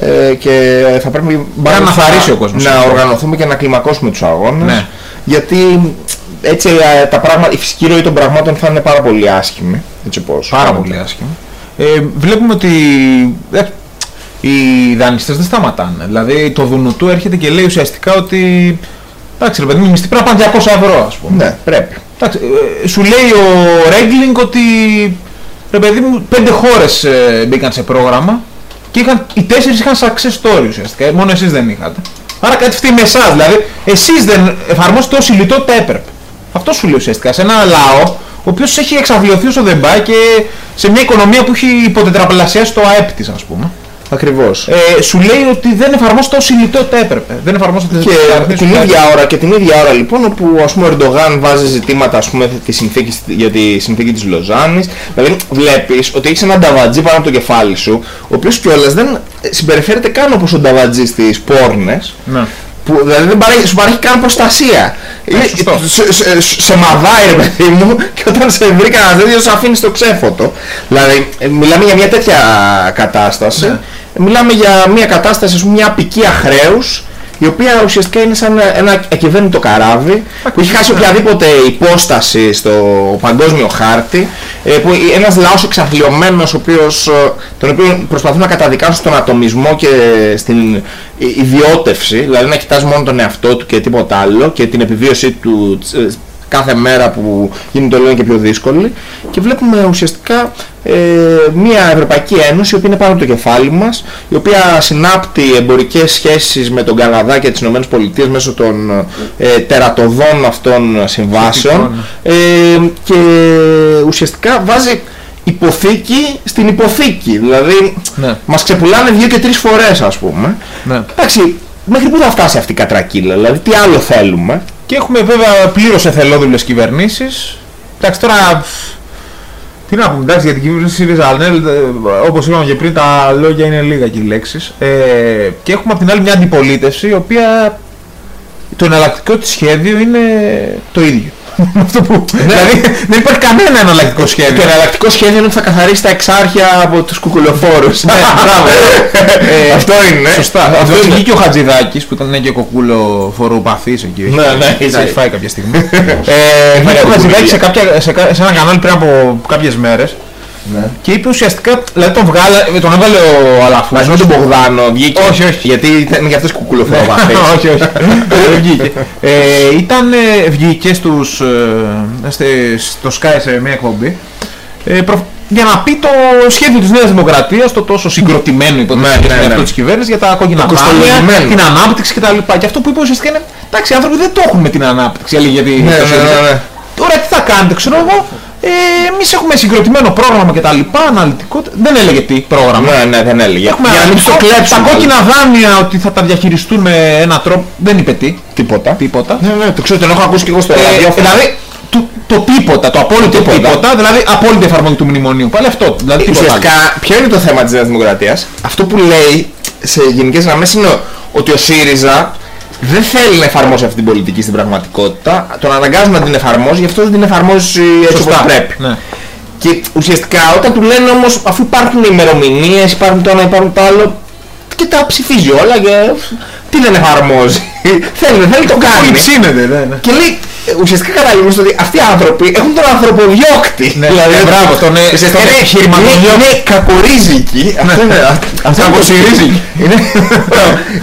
Ε, και θα πρέπει να θαρρήσει ο κόσμος. να οργανωθούμε και να κλιμακώσουμε τους αγώνες Ναι. γιατί έτσι ε, τα πράγματα, η φυσική ροή των πραγμάτων θα είναι πάρα πολύ άσχημη έτσι πως Πάρα φαίνεται. πολύ άσχημα. Ε, βλέπουμε ότι ε, οι δανειστές δεν σταματάνε. Δηλαδή το Δουνουτού έρχεται και λέει ουσιαστικά ότι εντάξει ρε παιδί μου, οι μισθοί πρέπει να πάνε 200 ευρώ ας πούμε. ναι πρέπει Εντάξει, ε, σου λέει ο Ρέγκλινγκ ότι ρε παιδί μου, πέντε χώρες ε, μπήκαν σε πρόγραμμα και είχαν, οι τέσσερις είχαν success story ουσιαστικά, ε, μόνο εσείς δεν είχατε. Άρα κάτι φταίει με εσάς, δηλαδή εσείς δεν εφαρμόσετε όση λιτότητα έπρεπε. Αυτό σου λέει ουσιαστικά, σε ένα λαό ο οποίος έχει εξαθλειωθεί όσο δεν πάει και σε μια οικονομία που έχει υποτετραπλασιάσει το ΑΕΠ της ας πούμε. Ακριβώς Ε, σου λέει ότι δεν εφαρμόσετε όση λιτότητα έπρεπε. Δεν εφαρμόσετε τις Και μεταρρυθμίσεις την που ίδια έπρεπε. ώρα και την ίδια ώρα λοιπόν όπου ας πούμε ο Ερντογάν βάζει ζητήματα ας πούμε της συνθήκης, για τη συνθήκη της Λοζάνης δηλαδή βλέπεις ότι έχεις έναν νταβατζή πάνω από το κεφάλι σου ο οποίος κιόλας δεν συμπεριφέρεται καν όπως ο νταβατζής στις πόρνες Ναι. που δηλαδή δεν παρέχει, σου παρέχει καν προστασία. Είναι- σωστό. σε, σε, σε μαδάει ρε παιδί μου και όταν σε βρει κανένας τέτοιος σε αφήνει στο ξέφωτο. Δηλαδή ε, μιλάμε για μια τέτοια κατάσταση. Ναι. Μιλάμε για μια κατάσταση, ας πούμε, μια απικία χρέους η οποία ουσιαστικά είναι σαν ένα ακυβέρνητο καράβι που έχει χάσει οποιαδήποτε υπόσταση στο παγκόσμιο χάρτη ε, που ένας λαός εξαθλειωμένος ο οποίος, ε, τον οποίο προσπαθούν να καταδικάσουν στον ατομισμό και στην ε, ιδιώτευση δηλαδή να κοιτάζει μόνο τον εαυτό του και τίποτα άλλο και την επιβίωσή του ε, κάθε μέρα που γίνεται όλο ένα και πιο δύσκολη και βλέπουμε ουσιαστικά ε, μια Ευρωπαϊκή Ένωση η οποία είναι πάνω από το κεφάλι μας η οποία συνάπτει εμπορικές σχέσεις με τον Καναδά και τις Ηνωμένες Πολιτείες μέσω των ε, τερατωδών αυτών συμβάσεων. Ε, και ουσιαστικά βάζει υποθήκη στην υποθήκη. Δηλαδή Ναι. μας ξεπουλάνε δύο και τρεις φορές ας πούμε. Ναι. εντάξει μέχρι πού θα φτάσει αυτή η κατρακύλα; Δηλαδή τι άλλο θέλουμε; Και έχουμε βέβαια πλήρως εθελόδουλες κυβερνήσεις. Εντάξει, τώρα. Τι να πούμε, εντάξει, για την κυβέρνηση ΣΥΡΙΖΑ ΑΝΕΛ, όπως είπαμε και πριν, τα λόγια είναι λίγα και οι λέξεις. Ε, και έχουμε απ' την άλλη μια αντιπολίτευση, η οποία το εναλλακτικό της σχέδιο είναι το ίδιο. Αυτό που, δηλαδή δεν υπάρχει κανένα εναλλακτικό σχέδιο. Το εναλλακτικό σχέδιο είναι ότι θα καθαρίσει τα εξάρχεια από τους κουκουλοφόρους. Ναι, μπράβο. Ε, Αυτό είναι. Σωστά. Αυτό Αυτό είναι. βγήκε και ο Χατζηδάκης που ήταν ναι, και κοκούλο φοροπαθής εκεί. Ναι, ναι, Έχει είσαι. φάει κάποια στιγμή. ε, βγήκε ο Χατζηδάκης σε, κάποια- σε, κα- σε ένα κανάλι πριν από κάποιες μέρες Ναι. και είπε ουσιαστικά, δηλαδή τον, βγάλα, τον έβαλε ο Αλαφούζος. Μαζί με τον Μπογδάνο βγήκε. Όχι, όχι. Γιατί ήταν για αυτές κουκουλοφοροπαθές. όχι, όχι. Δεν βγήκε. Ε, ήταν, ε, βγήκε στους, ε, στε- στο Sky σε μια εκπομπή ε, προ- για να πει το σχέδιο της Νέας Δημοκρατίας, το τόσο συγκροτημένο υποτίθεται Ναι, ναι, αυτό ναι. της κυβέρνησης για τα κόκκινα Το δάνεια, κοστολογημένο. την ανάπτυξη κτλ. Και αυτό που είπε ουσιαστικά είναι, εντάξει, οι άνθρωποι δεν το έχουν με την ανάπτυξη, έλεγε γιατί Ναι, το ναι, ΣΥΡΙΖΑ. ναι, ναι. Τώρα τι θα κάνετε, ξέρω εγώ, ε, εμείς έχουμε συγκροτημένο πρόγραμμα κτλ. Αναλυτικό, δεν έλεγε τι πρόγραμμα. Ναι, ναι, δεν έλεγε. Έχουμε Για να μην το τα κλέψουν. κόκκινα δάνεια ότι θα τα διαχειριστούν με έναν τρόπο. Δεν είπε τι. Τίποτα. Τίποτα. Ναι, ναι, το ξέρω, τον έχω ακούσει και εγώ στο Ε, ραδιόφωνο. δηλαδή το, το τίποτα, το απόλυτο Τίποτα. τίποτα. δηλαδή απόλυτη εφαρμογή του μνημονίου. Πάλι αυτό. Δηλαδή τίποτα άλλο. Ουσιαστικά, ποιο είναι το θέμα της Νέας Δημοκρατίας; Αυτό που λέει σε γενικές γραμμές είναι ότι ο ΣΥΡΙΖΑ δεν θέλει να εφαρμόσει αυτή την πολιτική στην πραγματικότητα. Τον αναγκάζουν να την εφαρμόσει, γι' αυτό δεν την εφαρμόζει έτσι όπως Σωστά. πρέπει. Ναι. Και ουσιαστικά όταν του λένε όμως αφού υπάρχουν ημερομηνίες, υπάρχουν το ένα, υπάρχουν το άλλο και τα ψηφίζει όλα και τι δεν εφαρμόζει; θέλει, δεν θέλει, το Πολύ κάνει. ψήνεται, ναι, ναι. Και λέει ε, ουσιαστικά καταλήγουν στο ότι αυτοί οι άνθρωποι έχουν τον ανθρωποδιώκτη. Ναι, ναι, μπράβο, τον, ε, ουσιαστικά τον είναι- επιχειρηματοδιώκτη. Είναι, είναι κακορίζικοι. Αυτό είναι. αυτό είναι το- Κακοσυρίζικοι. είναι,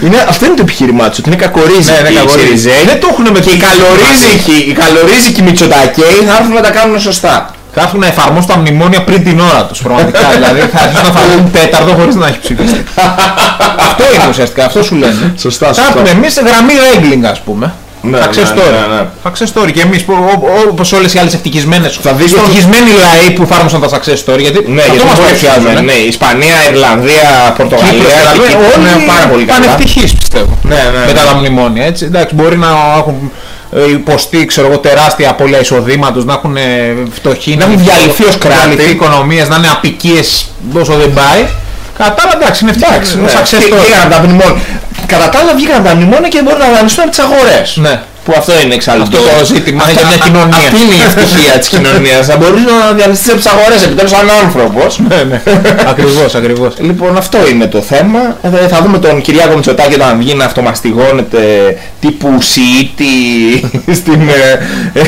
είναι, αυτό είναι το επιχείρημά τους, ότι είναι κακορίζικοι. Ναι, είναι οι κακορίζικοι. Σιριζέοι. Δεν το έχουν με Και οι τη- καλορίζικοι, οι καλορίζικοι Μητσοτακέοι θα έρθουν να τα κάνουν σωστά. Θα έρθουν να εφαρμόσουν τα μνημόνια πριν την ώρα τους πραγματικά. δηλαδή θα αρχίσουν να φαρμόσουν τέταρτο χωρίς να έχει ψηφιστεί. αυτό είναι ουσιαστικά, αυτό σου λένε. Σωστά, Θα σωστά. έχουμε εμείς γραμμή Regling ας πούμε. Ναι, Success ναι, story. ναι, ναι. Success story. Και εμείς που, ό- ό- όπως όλες οι άλλες ευτυχισμένες, Θα δεις τον- ευτυχισμένοι λαοί που εφάρμοσαν τα success story, γιατί Ναι, αυτό γιατί μας μας παρουσιάζουν. παρουσιάζουν. Ναι, Ισπανία, Ιρλανδία, Πορτογαλία, Κύπρος, εκεί Ιταλία, είναι όλοι πάρα πολύ καλά. πανευτυχείς πιστεύω. Ναι, ναι, μετά ναι. τα μνημόνια. Έτσι. Εντάξει, μπορεί να έχουν ε, υποστεί ξέρω εγώ, τεράστια απώλεια εισοδήματος, να έχουν ε, φτωχοί, Να έχουν διαλυθεί ως κράτη. διαλυθεί οικονομίες, να είναι απικίες όσο δεν πάει. Κατά τα άλλα εντάξει, είναι Εντάξει, ευτυχισμένοι. ναι. success Και story. βγήκαν από τα μνημόνια. Κατά τα άλλα βγήκαν από τα μνημόνια και μπορούν να δανειστούν από τις αγορές. Ναι. Που αυτό είναι εξάλλου Αυτό το ζήτημα για μια κοινωνία. Αυτή είναι η ευτυχία της κοινωνίας. Να μπορείς να διαλυστείς από τις αγορές επιτέλους σαν άνθρωπος. Ναι, ναι. ακριβώς, ακριβώς. Λοιπόν, αυτό είναι το θέμα. Ε, θα δούμε τον Κυριάκο Μητσοτάκη όταν βγει να αυτομαστιγώνεται τύπου Σιήτη στην, ε, ε,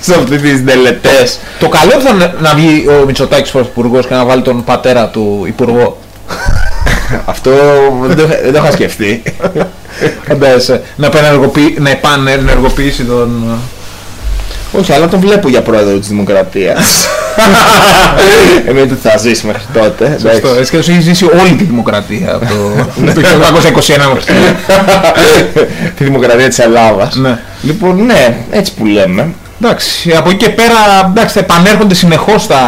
σε αυτές τις τελετές. Το καλό θα είναι να βγει ο Μητσοτάκης πρωθυπουργός και να βάλει τον πατέρα του υπουργό. Αυτό δεν το, είχα- δεν το είχα σκεφτεί. Φαντάζεσαι, να επανενεργοποιήσει, να επανενεργοποιήσει τον... Όχι, αλλά τον βλέπω για πρόεδρο της Δημοκρατίας. Εννοείται ότι θα ζήσει μέχρι τότε. Σωστό, εντάξει. έτσι και έχεις ζήσει όλη τη δημοκρατία από το, το 1821 μέχρι τώρα. Τη Δημοκρατία της Ελλάδας. Ναι. Λοιπόν, ναι, έτσι που λέμε. Εντάξει, από εκεί και πέρα εντάξει, θα επανέρχονται συνεχώς τα,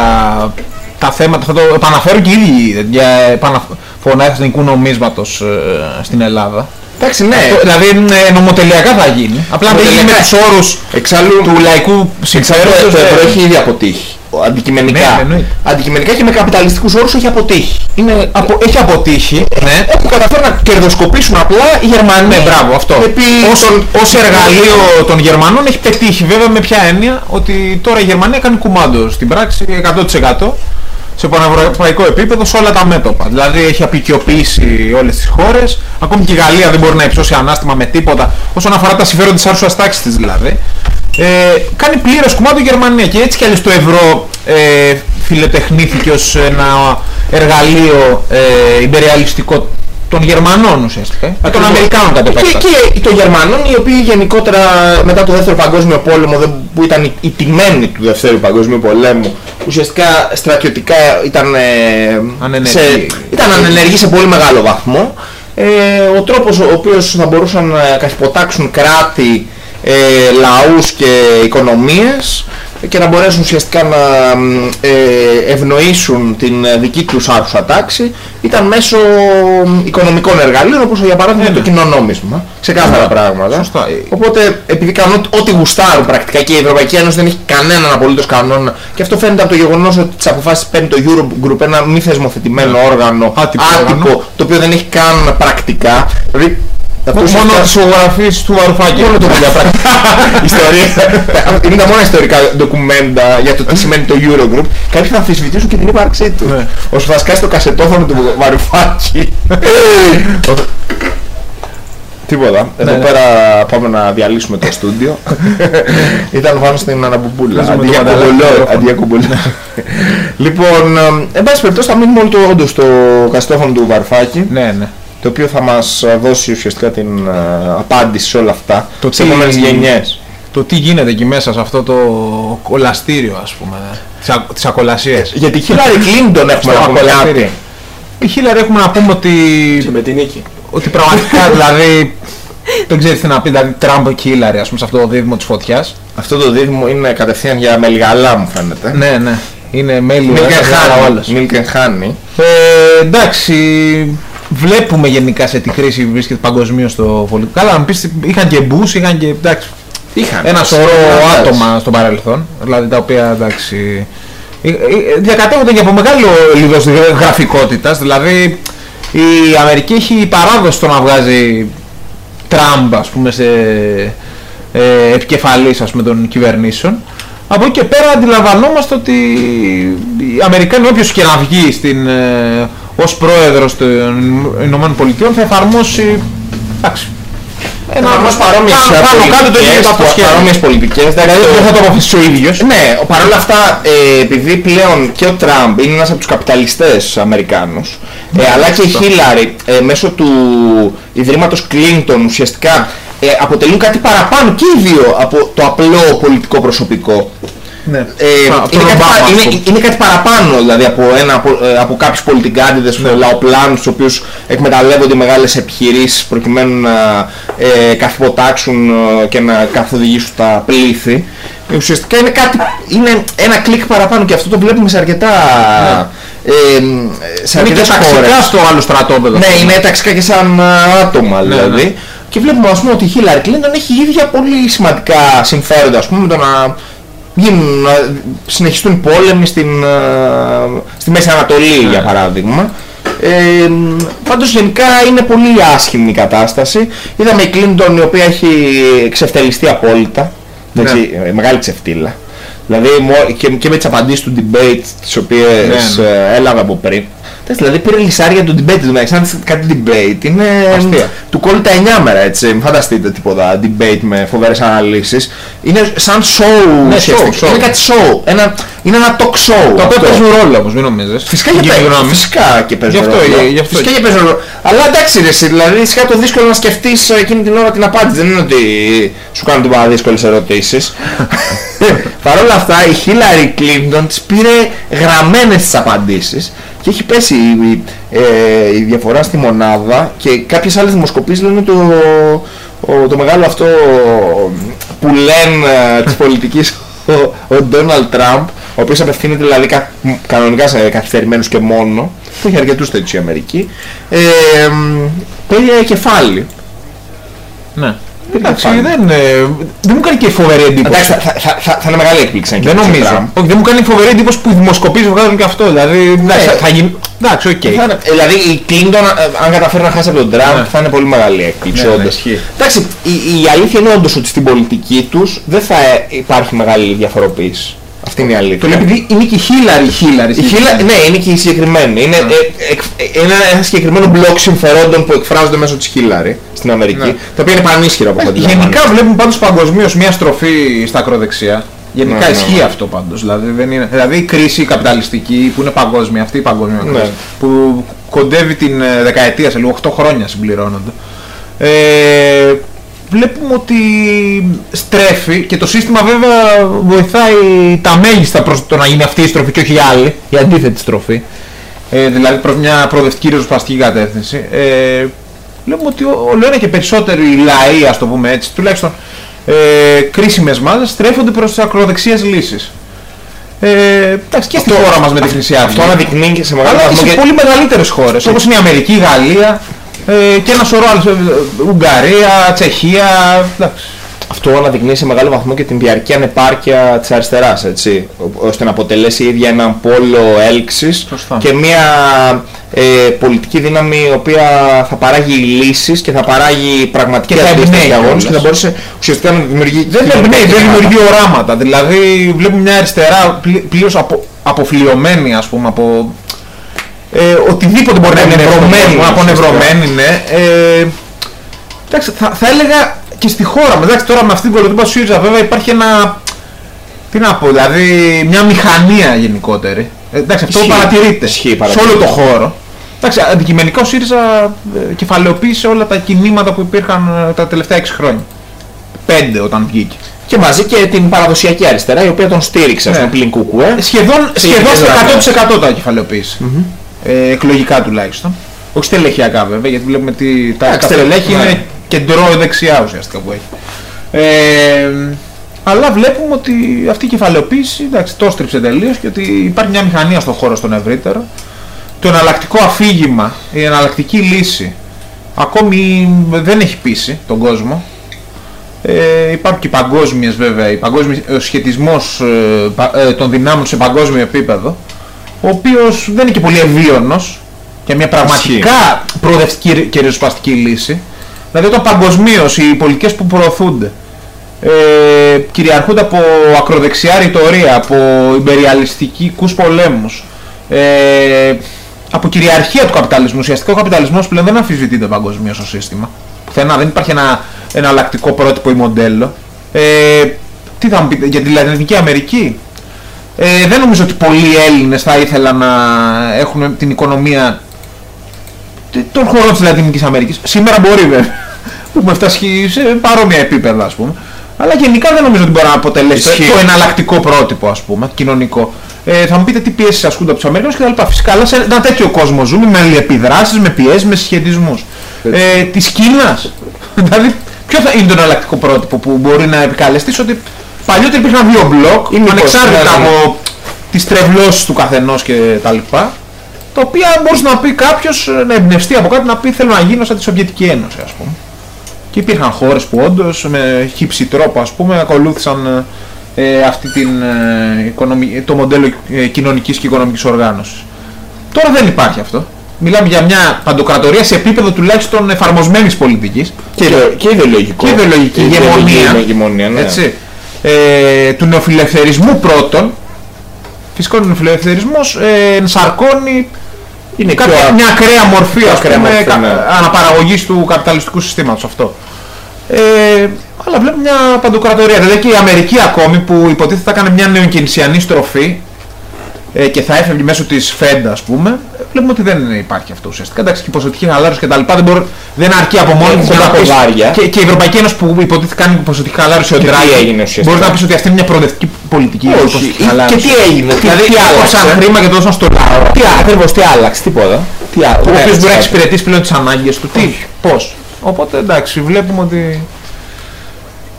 τα θέματα, θα το επαναφέρουν και οι ίδιοι για επαναφωνά εθνικού νομίσματος ε, στην Ελλάδα. Εντάξει, ναι. Το- δηλαδή ε, νομοτελειακά θα γίνει. Απλά δεν γίνει με Νομοτελειακά. τους όρους Εξάλλου, του λαϊκού το, συμφέροντος. το ευρώ ε, έχει ήδη αποτύχει. Ο- Αντικειμενικά. Ναι, εννοείται. Αντικειμενικά και με καπιταλιστικούς όρους έχει αποτύχει. Είναι, απο- έχει αποτύχει, ναι. έχουν καταφέρει να κερδοσκοπήσουν απλά οι Γερμανοί. Ναι, μπράβο, αυτό. Επί Ως, των- ως εργαλείο των Γερμανών έχει πετύχει βέβαια με ποια έννοια ότι τώρα η Γερμανία κάνει κουμάντο στην πράξη 100% σε πανευρωπαϊκό επίπεδο σε όλα τα μέτωπα. Δηλαδή έχει απεικιοποιήσει όλες τις χώρες, ακόμη και η Γαλλία δεν μπορεί να υψώσει ανάστημα με τίποτα όσον αφορά τα συμφέροντα της άρουσας τάξης της δηλαδή. Ε, κάνει πλήρες κουμάντο η Γερμανία και έτσι κι αλλιώς το ευρώ ε, φιλετεχνήθηκε ως ένα εργαλείο ε, υπεριαλιστικό των Γερμανών ουσιαστικά. Και των Αμερικάνων κατ' και, επέκταση. και των Γερμανών οι οποίοι γενικότερα μετά το δεύτερο παγκόσμιο πόλεμο δεν- που ήταν οι- οι τιμένοι του δεύτερου παγκόσμιου πολέμου ουσιαστικά στρατιωτικά ήταν, ε, Ανενεργοί. σε, ήταν ανενεργοί σε πολύ μεγάλο βαθμό ε, ο τρόπος ο οποίος θα μπορούσαν να καχυποτάξουν κράτη ε, λαούς και οικονομίες και να μπορέσουν ουσιαστικά να μ, ε, ευνοήσουν την ε, δική τους άρουσα τάξη ήταν μέσω μ, οικονομικών εργαλείων όπως για παράδειγμα Ε, το ναι. κοινό νόμισμα. Ξεκάθαρα πράγματα. Σωστά. Οπότε επειδή κάνουν ό- ό,τι γουστάρουν πρακτικά και η Ευρωπαϊκή Ένωση δεν έχει κανέναν απολύτως κανόνα και αυτό φαίνεται από το γεγονός ότι τις αποφάσεις παίρνει το Eurogroup ένα μη θεσμοθετημένο όργανο Άτυπο όργανο. το οποίο δεν έχει καν πρακτικά. Δηλαδή, θα Μόνος ακούσεις αυτά- τις ογραφίες του Βαρουφάκη. Μόνο το για πρακτικά. Ιστορία. Είναι τα μόνα ιστορικά ντοκουμέντα για το τι σημαίνει το Eurogroup. Κάποιοι θα αμφισβητήσουν και την ύπαρξή του. Ναι. Όσο θα σκάσει το κασετόφωνο του Βαρουφάκη. Τίποτα. Εδώ ναι. πέρα πάμε να διαλύσουμε το στούντιο. Ήταν πάνω στην αναπουπούλα. Παίζουμε Αντί το για παντελόνι. κουμπολό. Αντί για κουμπολό. Λοιπόν, ε, εν πάση περιπτώσει θα μείνουμε όλο το όντως το κασετόφωνο του Βαρουφάκη Ναι, ναι. Το οποίο θα μας ε, δώσει ουσιαστικά την ε, απάντηση σε όλα αυτά Το σε τι- επόμενες γενιές. Το τι γίνεται εκεί μέσα σε αυτό το κολαστήριο ας πούμε. Τις, α, τις ακολασίες. Για τη Χίλαρη Κλίντον έχουμε Στο να πούμε ακολαστήριο. κάτι. Η Χίλαρ έχουμε να πούμε ότι, με την νίκη. ότι πραγματικά δηλαδή δεν ξέρεις τι να πει, δηλαδή Τραμπ και Χίλαρη ας πούμε σε αυτό το δίδυμο της φωτιάς. Αυτό το δίδυμο είναι κατευθείαν για μελιγαλά μου φαίνεται. Ναι, ναι. Είναι μέλη Milk and honey. όλες. Milk and honey. Ε, εντάξει, βλέπουμε γενικά σε τι κρίση βρίσκεται παγκοσμίως το πολιτικό. Καλά, να μου πεις, είχαν και μπούς, είχαν και εντάξει, Είχαν. ένα σωρό Εντάξει. άτομα στο παρελθόν, δηλαδή τα οποία εντάξει, ε, ε, διακατέχονται και από μεγάλο είδος γραφικότητας, δηλαδή η Αμερική έχει παράδοση στο να βγάζει Τραμπ ας πούμε σε ε, επικεφαλής ας πούμε των κυβερνήσεων από εκεί και πέρα αντιλαμβανόμαστε ότι οι Αμερικάνοι όποιος και να βγει στην, ε, ως πρόεδρος των Ηνωμένων Πολιτειών θα εφαρμόσει εντάξει, ένα Όμως παρόμοιες πάνω, πάνω κάτω το ίδιο πολιτικές, το σχέδιο. παρόμοιες πολιτικές, εντάξει, Δηλαδή το- δεν θα το αποφασίσει ο ίδιος. Ναι, παρόλα αυτά, ε, επειδή πλέον και ο Τραμπ είναι ένας από τους καπιταλιστές Αμερικάνους, ε, αλλά και η Χίλαρη ε, μέσω του Ιδρύματος Κλίντον ουσιαστικά ε, αποτελούν κάτι παραπάνω και οι δύο από το απλό πολιτικό προσωπικό. Ναι. Ε, Από είναι, τον κάτι, Ομπάμα, πα- ας είναι, πούμε. είναι κάτι παραπάνω δηλαδή από, ένα, από, ε, από κάποιους πολιτικάντιδες ναι. λαοπλάνους τους οποίους εκμεταλλεύονται μεγάλες επιχειρήσεις προκειμένου να ε, καθυποτάξουν ε, και να καθοδηγήσουν τα πλήθη. Ε, ουσιαστικά είναι, κάτι, είναι ένα κλικ παραπάνω και αυτό το βλέπουμε σε αρκετά, ε, σε Είναι και αρκετές ταξικά χώρες. στο άλλο στρατόπεδο. Ναι, είναι ταξικά και σαν α, άτομα Ναι, δηλαδή. ναι. Και βλέπουμε ας πούμε ότι η Χίλαρη Κλίντον έχει ίδια πολύ σημαντικά συμφέροντα ας πούμε με το να, γίνουν, να συνεχιστούν οι πόλεμοι στην, α, στη Μέση Ανατολή Ναι. για παράδειγμα. Ε, πάντως γενικά είναι πολύ άσχημη η κατάσταση. Είδαμε η Κλίντον η οποία έχει εξευτελιστεί απόλυτα. Ναι. Έτσι, ε, μεγάλη ξεφτύλα. Δηλαδή μο- και, και με τις απαντήσεις του debate τις οποίες Ναι, ναι. ε, έλαβε από πριν. Εντάξει, δηλαδή πήρε λυσάρια το debate του να σαν κάτι debate. Είναι Αστεία. του κόλλει τα 9 μέρα έτσι. Μην φανταστείτε τίποτα debate με φοβερές αναλύσεις. Είναι σαν show. Ναι, ουσιαστικά. show, show. Είναι κάτι show. Ένα, είναι ένα talk show. Το οποίο αυτό. παίζουν ρόλο όμως, μην νομίζεις. Φυσικά Στην και, κοινή παίζουν, γνώμη. φυσικά και παίζουν Γι' αυτό, ρόλο. γι' αυτό. Φυσικά και παίζουν ρόλο. Αλλά εντάξει ρε εσύ, δηλαδή φυσικά το δύσκολο να σκεφτείς εκείνη την ώρα την απάντηση. Δεν είναι ότι σου κάνουν τίποτα δύσκολες ερωτήσεις. Παρ' όλα αυτά η Hillary Clinton τις πήρε γραμμένες τις απαντήσεις και έχει πέσει η, ε, η διαφορά στη μονάδα και κάποιες άλλες δημοσκοπήσεις λένε το, ο- το μεγάλο αυτό που λένε ε, της πολιτικής ο, ο Donald Trump ο οποίος απευθύνεται δηλαδή κα, μ, κανονικά σε καθυστερημένους και μόνο που έχει αρκετούς τέτοιους η Αμερική ε, μ, πήρε κεφάλι Ναι. Εντάξει, φάνηκε. δεν, ε, δεν μου κάνει και φοβερή εντύπωση. Εντάξει, θα, θα, θα, θα είναι μεγάλη έκπληξη αν Δεν κερδίσει ο νομίζω. Trump. Όχι, δεν μου κάνει φοβερή εντύπωση που οι δημοσκοπήσεις βγάζουν και αυτό. Δηλαδή, εντάξει, Ναι. θα γίνει. Εντάξει, οκ. Θα είναι- δηλαδή η Clinton ε, αν καταφέρει να χάσει από τον Τραμπ Ναι. θα είναι πολύ μεγάλη έκπληξη Ναι, ναι, όντως. ισχύει. Εντάξει, η, η αλήθεια είναι όντως ότι στην πολιτική τους δεν θα ε, υπάρχει μεγάλη διαφοροποίηση. Αυτή είναι η αλήθεια. Το λέω επειδή είναι και η Χίλαρη Χίλαρη. Η Χίλα, ναι, είναι και η συγκεκριμένη. Είναι, ε, εκ- ε, είναι ένα συγκεκριμένο μπλοκ συμφερόντων που εκφράζονται μέσω της Χίλαρη στην Αμερική, Ναι. τα οποία είναι πανίσχυρα από ό,τι Γενικά βλέπουμε πάντως παγκοσμίως μια στροφή στα ακροδεξιά. Γενικά Ναι, ναι, ισχύει ναι. αυτό πάντως. Δηλαδή, δεν είναι, δηλαδή η κρίση η καπιταλιστική που είναι παγκόσμια, αυτή η παγκόσμια Ναι. κρίση, που κοντεύει την ε, δεκαετία σε λίγο, 8 χρόνια συμπληρώνονται. Ε, βλέπουμε ότι στρέφει και το σύστημα βέβαια βοηθάει τα μέγιστα προς το να γίνει αυτή η στροφή και όχι η άλλη, η αντίθετη στροφή. Ε, δηλαδή προς μια προοδευτική ριζοσπαστική κατεύθυνση. Ε, βλέπουμε ότι ο- όλο ένα και περισσότεροι λαοί, ας το πούμε έτσι, τουλάχιστον ε, κρίσιμες μάζες στρέφονται προς τις ακροδεξίες λύσεις. Ε, εντάξει, και στη Αυτό- χώρα μας με τη Χρυσή Αυγή. Αυτό αναδεικνύει και σε μεγάλο Αλλά και βαθμό σε και- πολύ μεγαλύτερες χώρες, όπως είναι η Αμερική, η Γαλλία ε, και ένα σωρό άλλες, ε, Ουγγαρία, Τσεχία, εντάξει. Αυτό αναδεικνύει σε μεγάλο βαθμό και την διαρκή ανεπάρκεια της αριστεράς, έτσι, ο- ώστε να αποτελέσει η ίδια έναν πόλο έλξης Σωστά. και μια ε, πολιτική δύναμη η οποία θα παράγει λύσεις και θα παράγει πραγματική Και θα αντίσταση εμπνέει αγώνες και κιόλας. θα μπορούσε ουσιαστικά να δημιουργεί... Δεν εμπνέει, δεν δημιουργεί οράματα. Δηλαδή βλέπουμε μια αριστερά πλη, πλήρως απο, αποφλειωμένη ας πούμε από ε, οτιδήποτε μπορεί να είναι Απονευρωμένη, νευρωμένη, ουσιαστικά. απονευρωμένη, ναι. Ε, εντάξει, θα, θα έλεγα και στη χώρα μας. Εντάξει, τώρα με αυτή την κολοτούμπα του ΣΥΡΙΖΑ βέβαια υπάρχει ένα, τι να πω, δηλαδή μια μηχανία γενικότερη. Ε, εντάξει, αυτό Ισχύει. παρατηρείται Ισχύει, σε παρατηρείται. όλο το χώρο. Εντάξει, αντικειμενικά ο ΣΥΡΙΖΑ ε, κεφαλαιοποίησε όλα τα κινήματα που υπήρχαν ε, τα τελευταία 6 χρόνια. Πέντε όταν βγήκε. Και μαζί και την παραδοσιακή αριστερά η οποία τον στήριξε, ας Ναι. πούμε, πλην κουκουέ. Σχεδόν, Σε σχεδόν γενικές στο 100% τα κεφαλαιοποίησε. Ε, εκλογικά τουλάχιστον. Όχι στελεχειακά βέβαια, γιατί βλέπουμε ότι τα, τα Εντάξει, στελέχη ναι. είναι κεντρό δεξιά ουσιαστικά που έχει. Ε, αλλά βλέπουμε ότι αυτή η κεφαλαιοποίηση εντάξει, το στρίψε τελείως και ότι υπάρχει μια μηχανία στον χώρο στον ευρύτερο. Το εναλλακτικό αφήγημα, η εναλλακτική λύση ακόμη δεν έχει πείσει τον κόσμο. Ε, υπάρχουν και παγκόσμιες βέβαια, η παγκόσμια, ο σχετισμός ε, πα- ε, των δυνάμεων σε παγκόσμιο επίπεδο, ο οποίος δεν είναι και πολύ ευίωνος για μια πραγματικά προοδευτική και ριζοσπαστική λύση. Δηλαδή όταν παγκοσμίως οι πολιτικές που προωθούνται ε, κυριαρχούνται από ακροδεξιά ρητορία, από υπεριαλιστικούς πολέμους, ε, από κυριαρχία του καπιταλισμού. Ουσιαστικά ο καπιταλισμός πλέον δεν αμφισβητείται παγκοσμίως στο σύστημα. Πουθενά δεν υπάρχει ένα εναλλακτικό πρότυπο ή μοντέλο. Ε, τι θα μου πείτε, για τη Λατινική Αμερική. Ε, δεν νομίζω ότι πολλοί Έλληνες θα ήθελαν να έχουν την οικονομία των χωρών της Λατινικής Αμερικής. Σήμερα μπορεί βέβαια, που έχουμε φτάσει σε παρόμοια επίπεδα ας πούμε. Αλλά γενικά δεν νομίζω ότι μπορεί να αποτελέσει Ισχύει. το εναλλακτικό πρότυπο ας πούμε, κοινωνικό. Ε, θα μου πείτε τι πιέσεις ασκούνται από τους Αμερικανούς και τα λοιπά. Φυσικά, αλλά σε ένα τέτοιο κόσμο ζούμε με αλληλεπιδράσεις, με πιέσεις, με συσχετισμούς. Ε, της Κίνας, δηλαδή ποιο θα είναι το εναλλακτικό πρότυπο που μπορεί να επικαλεστείς ότι παλιότερα υπήρχαν δύο μπλοκ, Ή μήπως ανεξάρτητα ένα- από τις τρευλώσεις του καθενός και τα λοιπά, τα οποία μπορούσε να πει κάποιος, ε, να εμπνευστεί από κάτι, να πει θέλω να γίνω σαν τη Σοβιετική Ένωση ας πούμε. Και υπήρχαν χώρες που όντως με χύψη τρόπο ας πούμε ακολούθησαν ε, αυτή την, ε, οικονομι- το μοντέλο ε, κοινωνικής και οικονομικής οργάνωσης. Τώρα δεν υπάρχει αυτό. Μιλάμε για μια παντοκρατορία σε επίπεδο τουλάχιστον εφαρμοσμένης πολιτικής Και, ιδεο- και ιδεολογικό. και ιδεολογική Και ηγεμονία, ηγεμονία, ναι. έτσι, ε, του νεοφιλελευθερισμού πρώτον. Φυσικά ο νεοφιλελευθερισμός ε, ενσαρκώνει Είναι κάποια, πιο- μια ακραία μορφή, πιο ας ακραία πούμε, μορφή, κα- ναι. αναπαραγωγής του καπιταλιστικού συστήματος αυτό. Ε, αλλά βλέπουμε μια παντοκρατορία. Δηλαδή και η Αμερική ακόμη που υποτίθεται θα έκανε μια νεοκινησιανή στροφή ε, και θα έφευγε μέσω της Fed ας πούμε, ε, βλέπουμε ότι δεν υπάρχει αυτό ουσιαστικά. Εντάξει και η ποσοτική χαλάρωση και τα λοιπά δεν, μπορεί, δεν αρκεί από μόνη Έχουν της για να πολλά πεις- ποδάρια. και, και η Ευρωπαϊκή Ένωση που υποτίθεται κάνει ποσοτική χαλάρωση ο Και τι Ντράγκη, έγινε ουσιαστικά; μπορείς να πεις ότι αυτή είναι μια προοδευτική πολιτική για Όχι. ποσοτική Ή- χαλάρωση. και τι έγινε, τι- δηλαδή τι έκοψαν άλλαξε; χρήμα και το δώσαν στο λαό. Τι ακριβώς, τι άλλαξε, τίποτα. Τι Ναι, άλλαξε. Ο οποίος μπορεί να εξυπηρετήσει πλέον τις ανάγκες του. Τι, πώς. Οπότε εντάξει, βλέπουμε ότι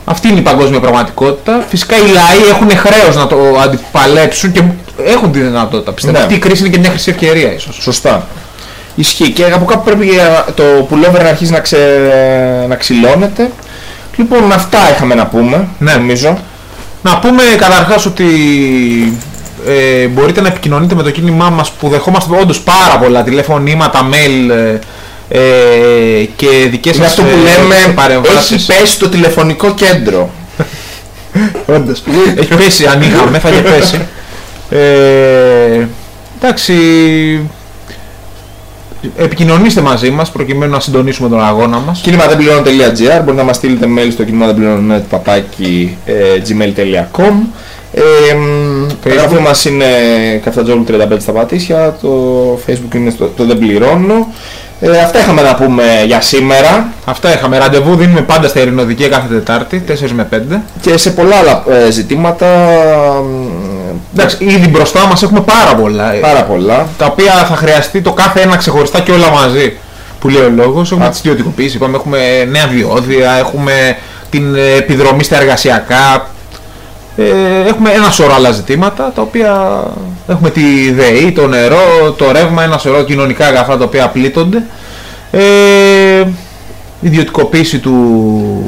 αυτή είναι η παγκόσμια πραγματικότητα. Φυσικά οι λαοί έχουν χρέος να το αντιπαλέψουν και έχουν τη δυνατότητα πιστεύω. Ναι. Αυτή η κρίση είναι και μια χρυσή ευκαιρία ίσως. Σωστά. Ισχύει και από κάπου πρέπει ε, το pullover να αρχίσει να, ξε... να ξυλώνεται. Λοιπόν, αυτά είχαμε να πούμε, Ναι. νομίζω. Να πούμε καταρχάς ότι ε, μπορείτε να επικοινωνείτε με το κίνημά μας που δεχόμαστε όντως πάρα πολλά τηλεφωνήματα, mail ε, ε, και δικές Είναι σας αυτό που ε, λέμε, παρεμβάσεις. έχει πέσει το τηλεφωνικό κέντρο. Όντως. Έχει πέσει, αν είχαμε, θα είχε πέσει. Ε, εντάξει, επικοινωνήστε μαζί μας προκειμένου να συντονίσουμε τον αγώνα μας. κίνημα.gr μπορείτε να μας στείλετε mail στο κίνημα.net παπάκι ε, gmail.com ε, μ, το γραφείο μας είναι Καφτατζόγλου 35 στα Πατήσια, το facebook είναι στο, το δεν πληρώνω. Ε, αυτά είχαμε να πούμε για σήμερα Αυτά είχαμε. Ραντεβού δίνουμε πάντα στα Ειρηνοδικία κάθε Τετάρτη, 4 με 5. και σε πολλά άλλα ε, ζητήματα μ, Εντάξει, ήδη μπροστά μας έχουμε πάρα πολλά. ε, πάρα πολλά. τα οποία θα χρειαστεί το κάθε ένα ξεχωριστά και όλα μαζί. Που λέει ο λόγος, έχουμε Α. τις ιδιωτικοποίησεις, είπαμε, έχουμε νέα διόδια, έχουμε την ε, επιδρομή στα εργασιακά, ε, έχουμε ένα σωρό άλλα ζητήματα, τα οποία έχουμε τη ΔΕΗ, το νερό, το ρεύμα, ένα σωρό κοινωνικά αγαθά τα οποία πλήττονται. Ε, ιδιωτικοποίηση του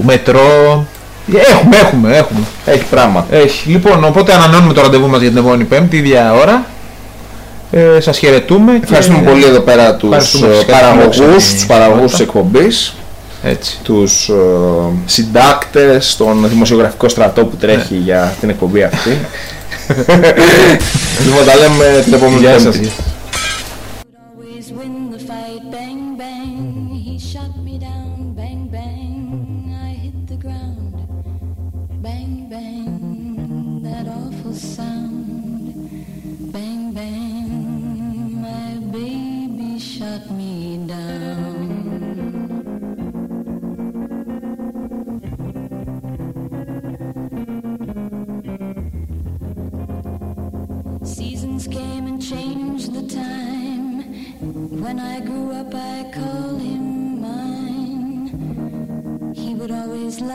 μετρό, έχουμε, έχουμε, έχουμε. Έχει πράγμα. Έχει. Λοιπόν, οπότε ανανεώνουμε το ραντεβού μας για την επόμενη Πέμπτη, ίδια ώρα. Ε, σας χαιρετούμε. και- Ευχαριστούμε πολύ εδώ πέρα τους Ευχαριστούμε ε, φυσικά την παραγωγούς, φιλόξενη τους παραγωγούς της κοινότητα. εκπομπής, Έτσι. τους ε, συντάκτες, τον δημοσιογραφικό στρατό που τρέχει για την εκπομπή αυτή. λοιπόν, τα λέμε την επόμενη Γεια σας.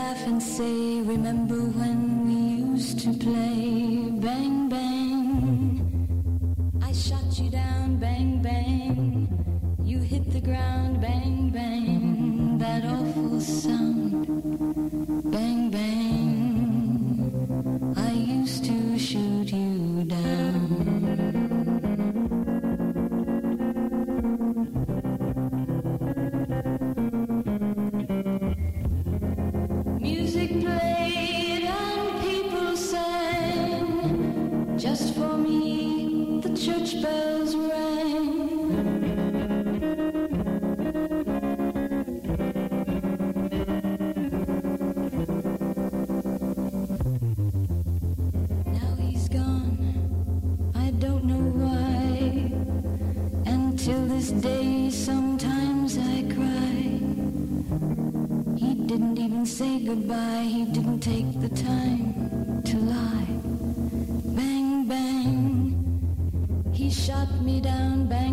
Laugh and say, Remember when we used to play? Bang, bang. I shot you down, bang, bang. You hit the ground, this day sometimes I cry. He didn't even say goodbye, he didn't take the time to lie. Bang, bang, he shot me down, bang,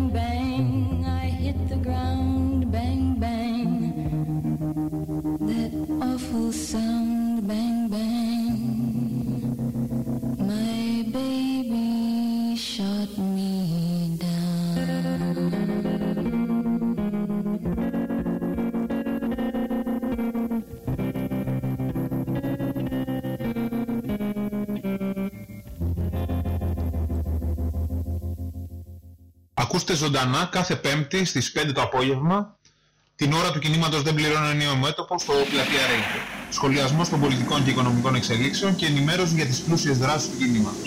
Ακούστε ζωντανά κάθε Πέμπτη στις 5 το απόγευμα την ώρα του κινήματος δεν πληρώνω ενίο μέτωπο στο Πλατεία Ρέιντο. Σχολιασμός των πολιτικών και οικονομικών εξελίξεων και ενημέρωση για τις πλούσιες δράσεις του κινήματος.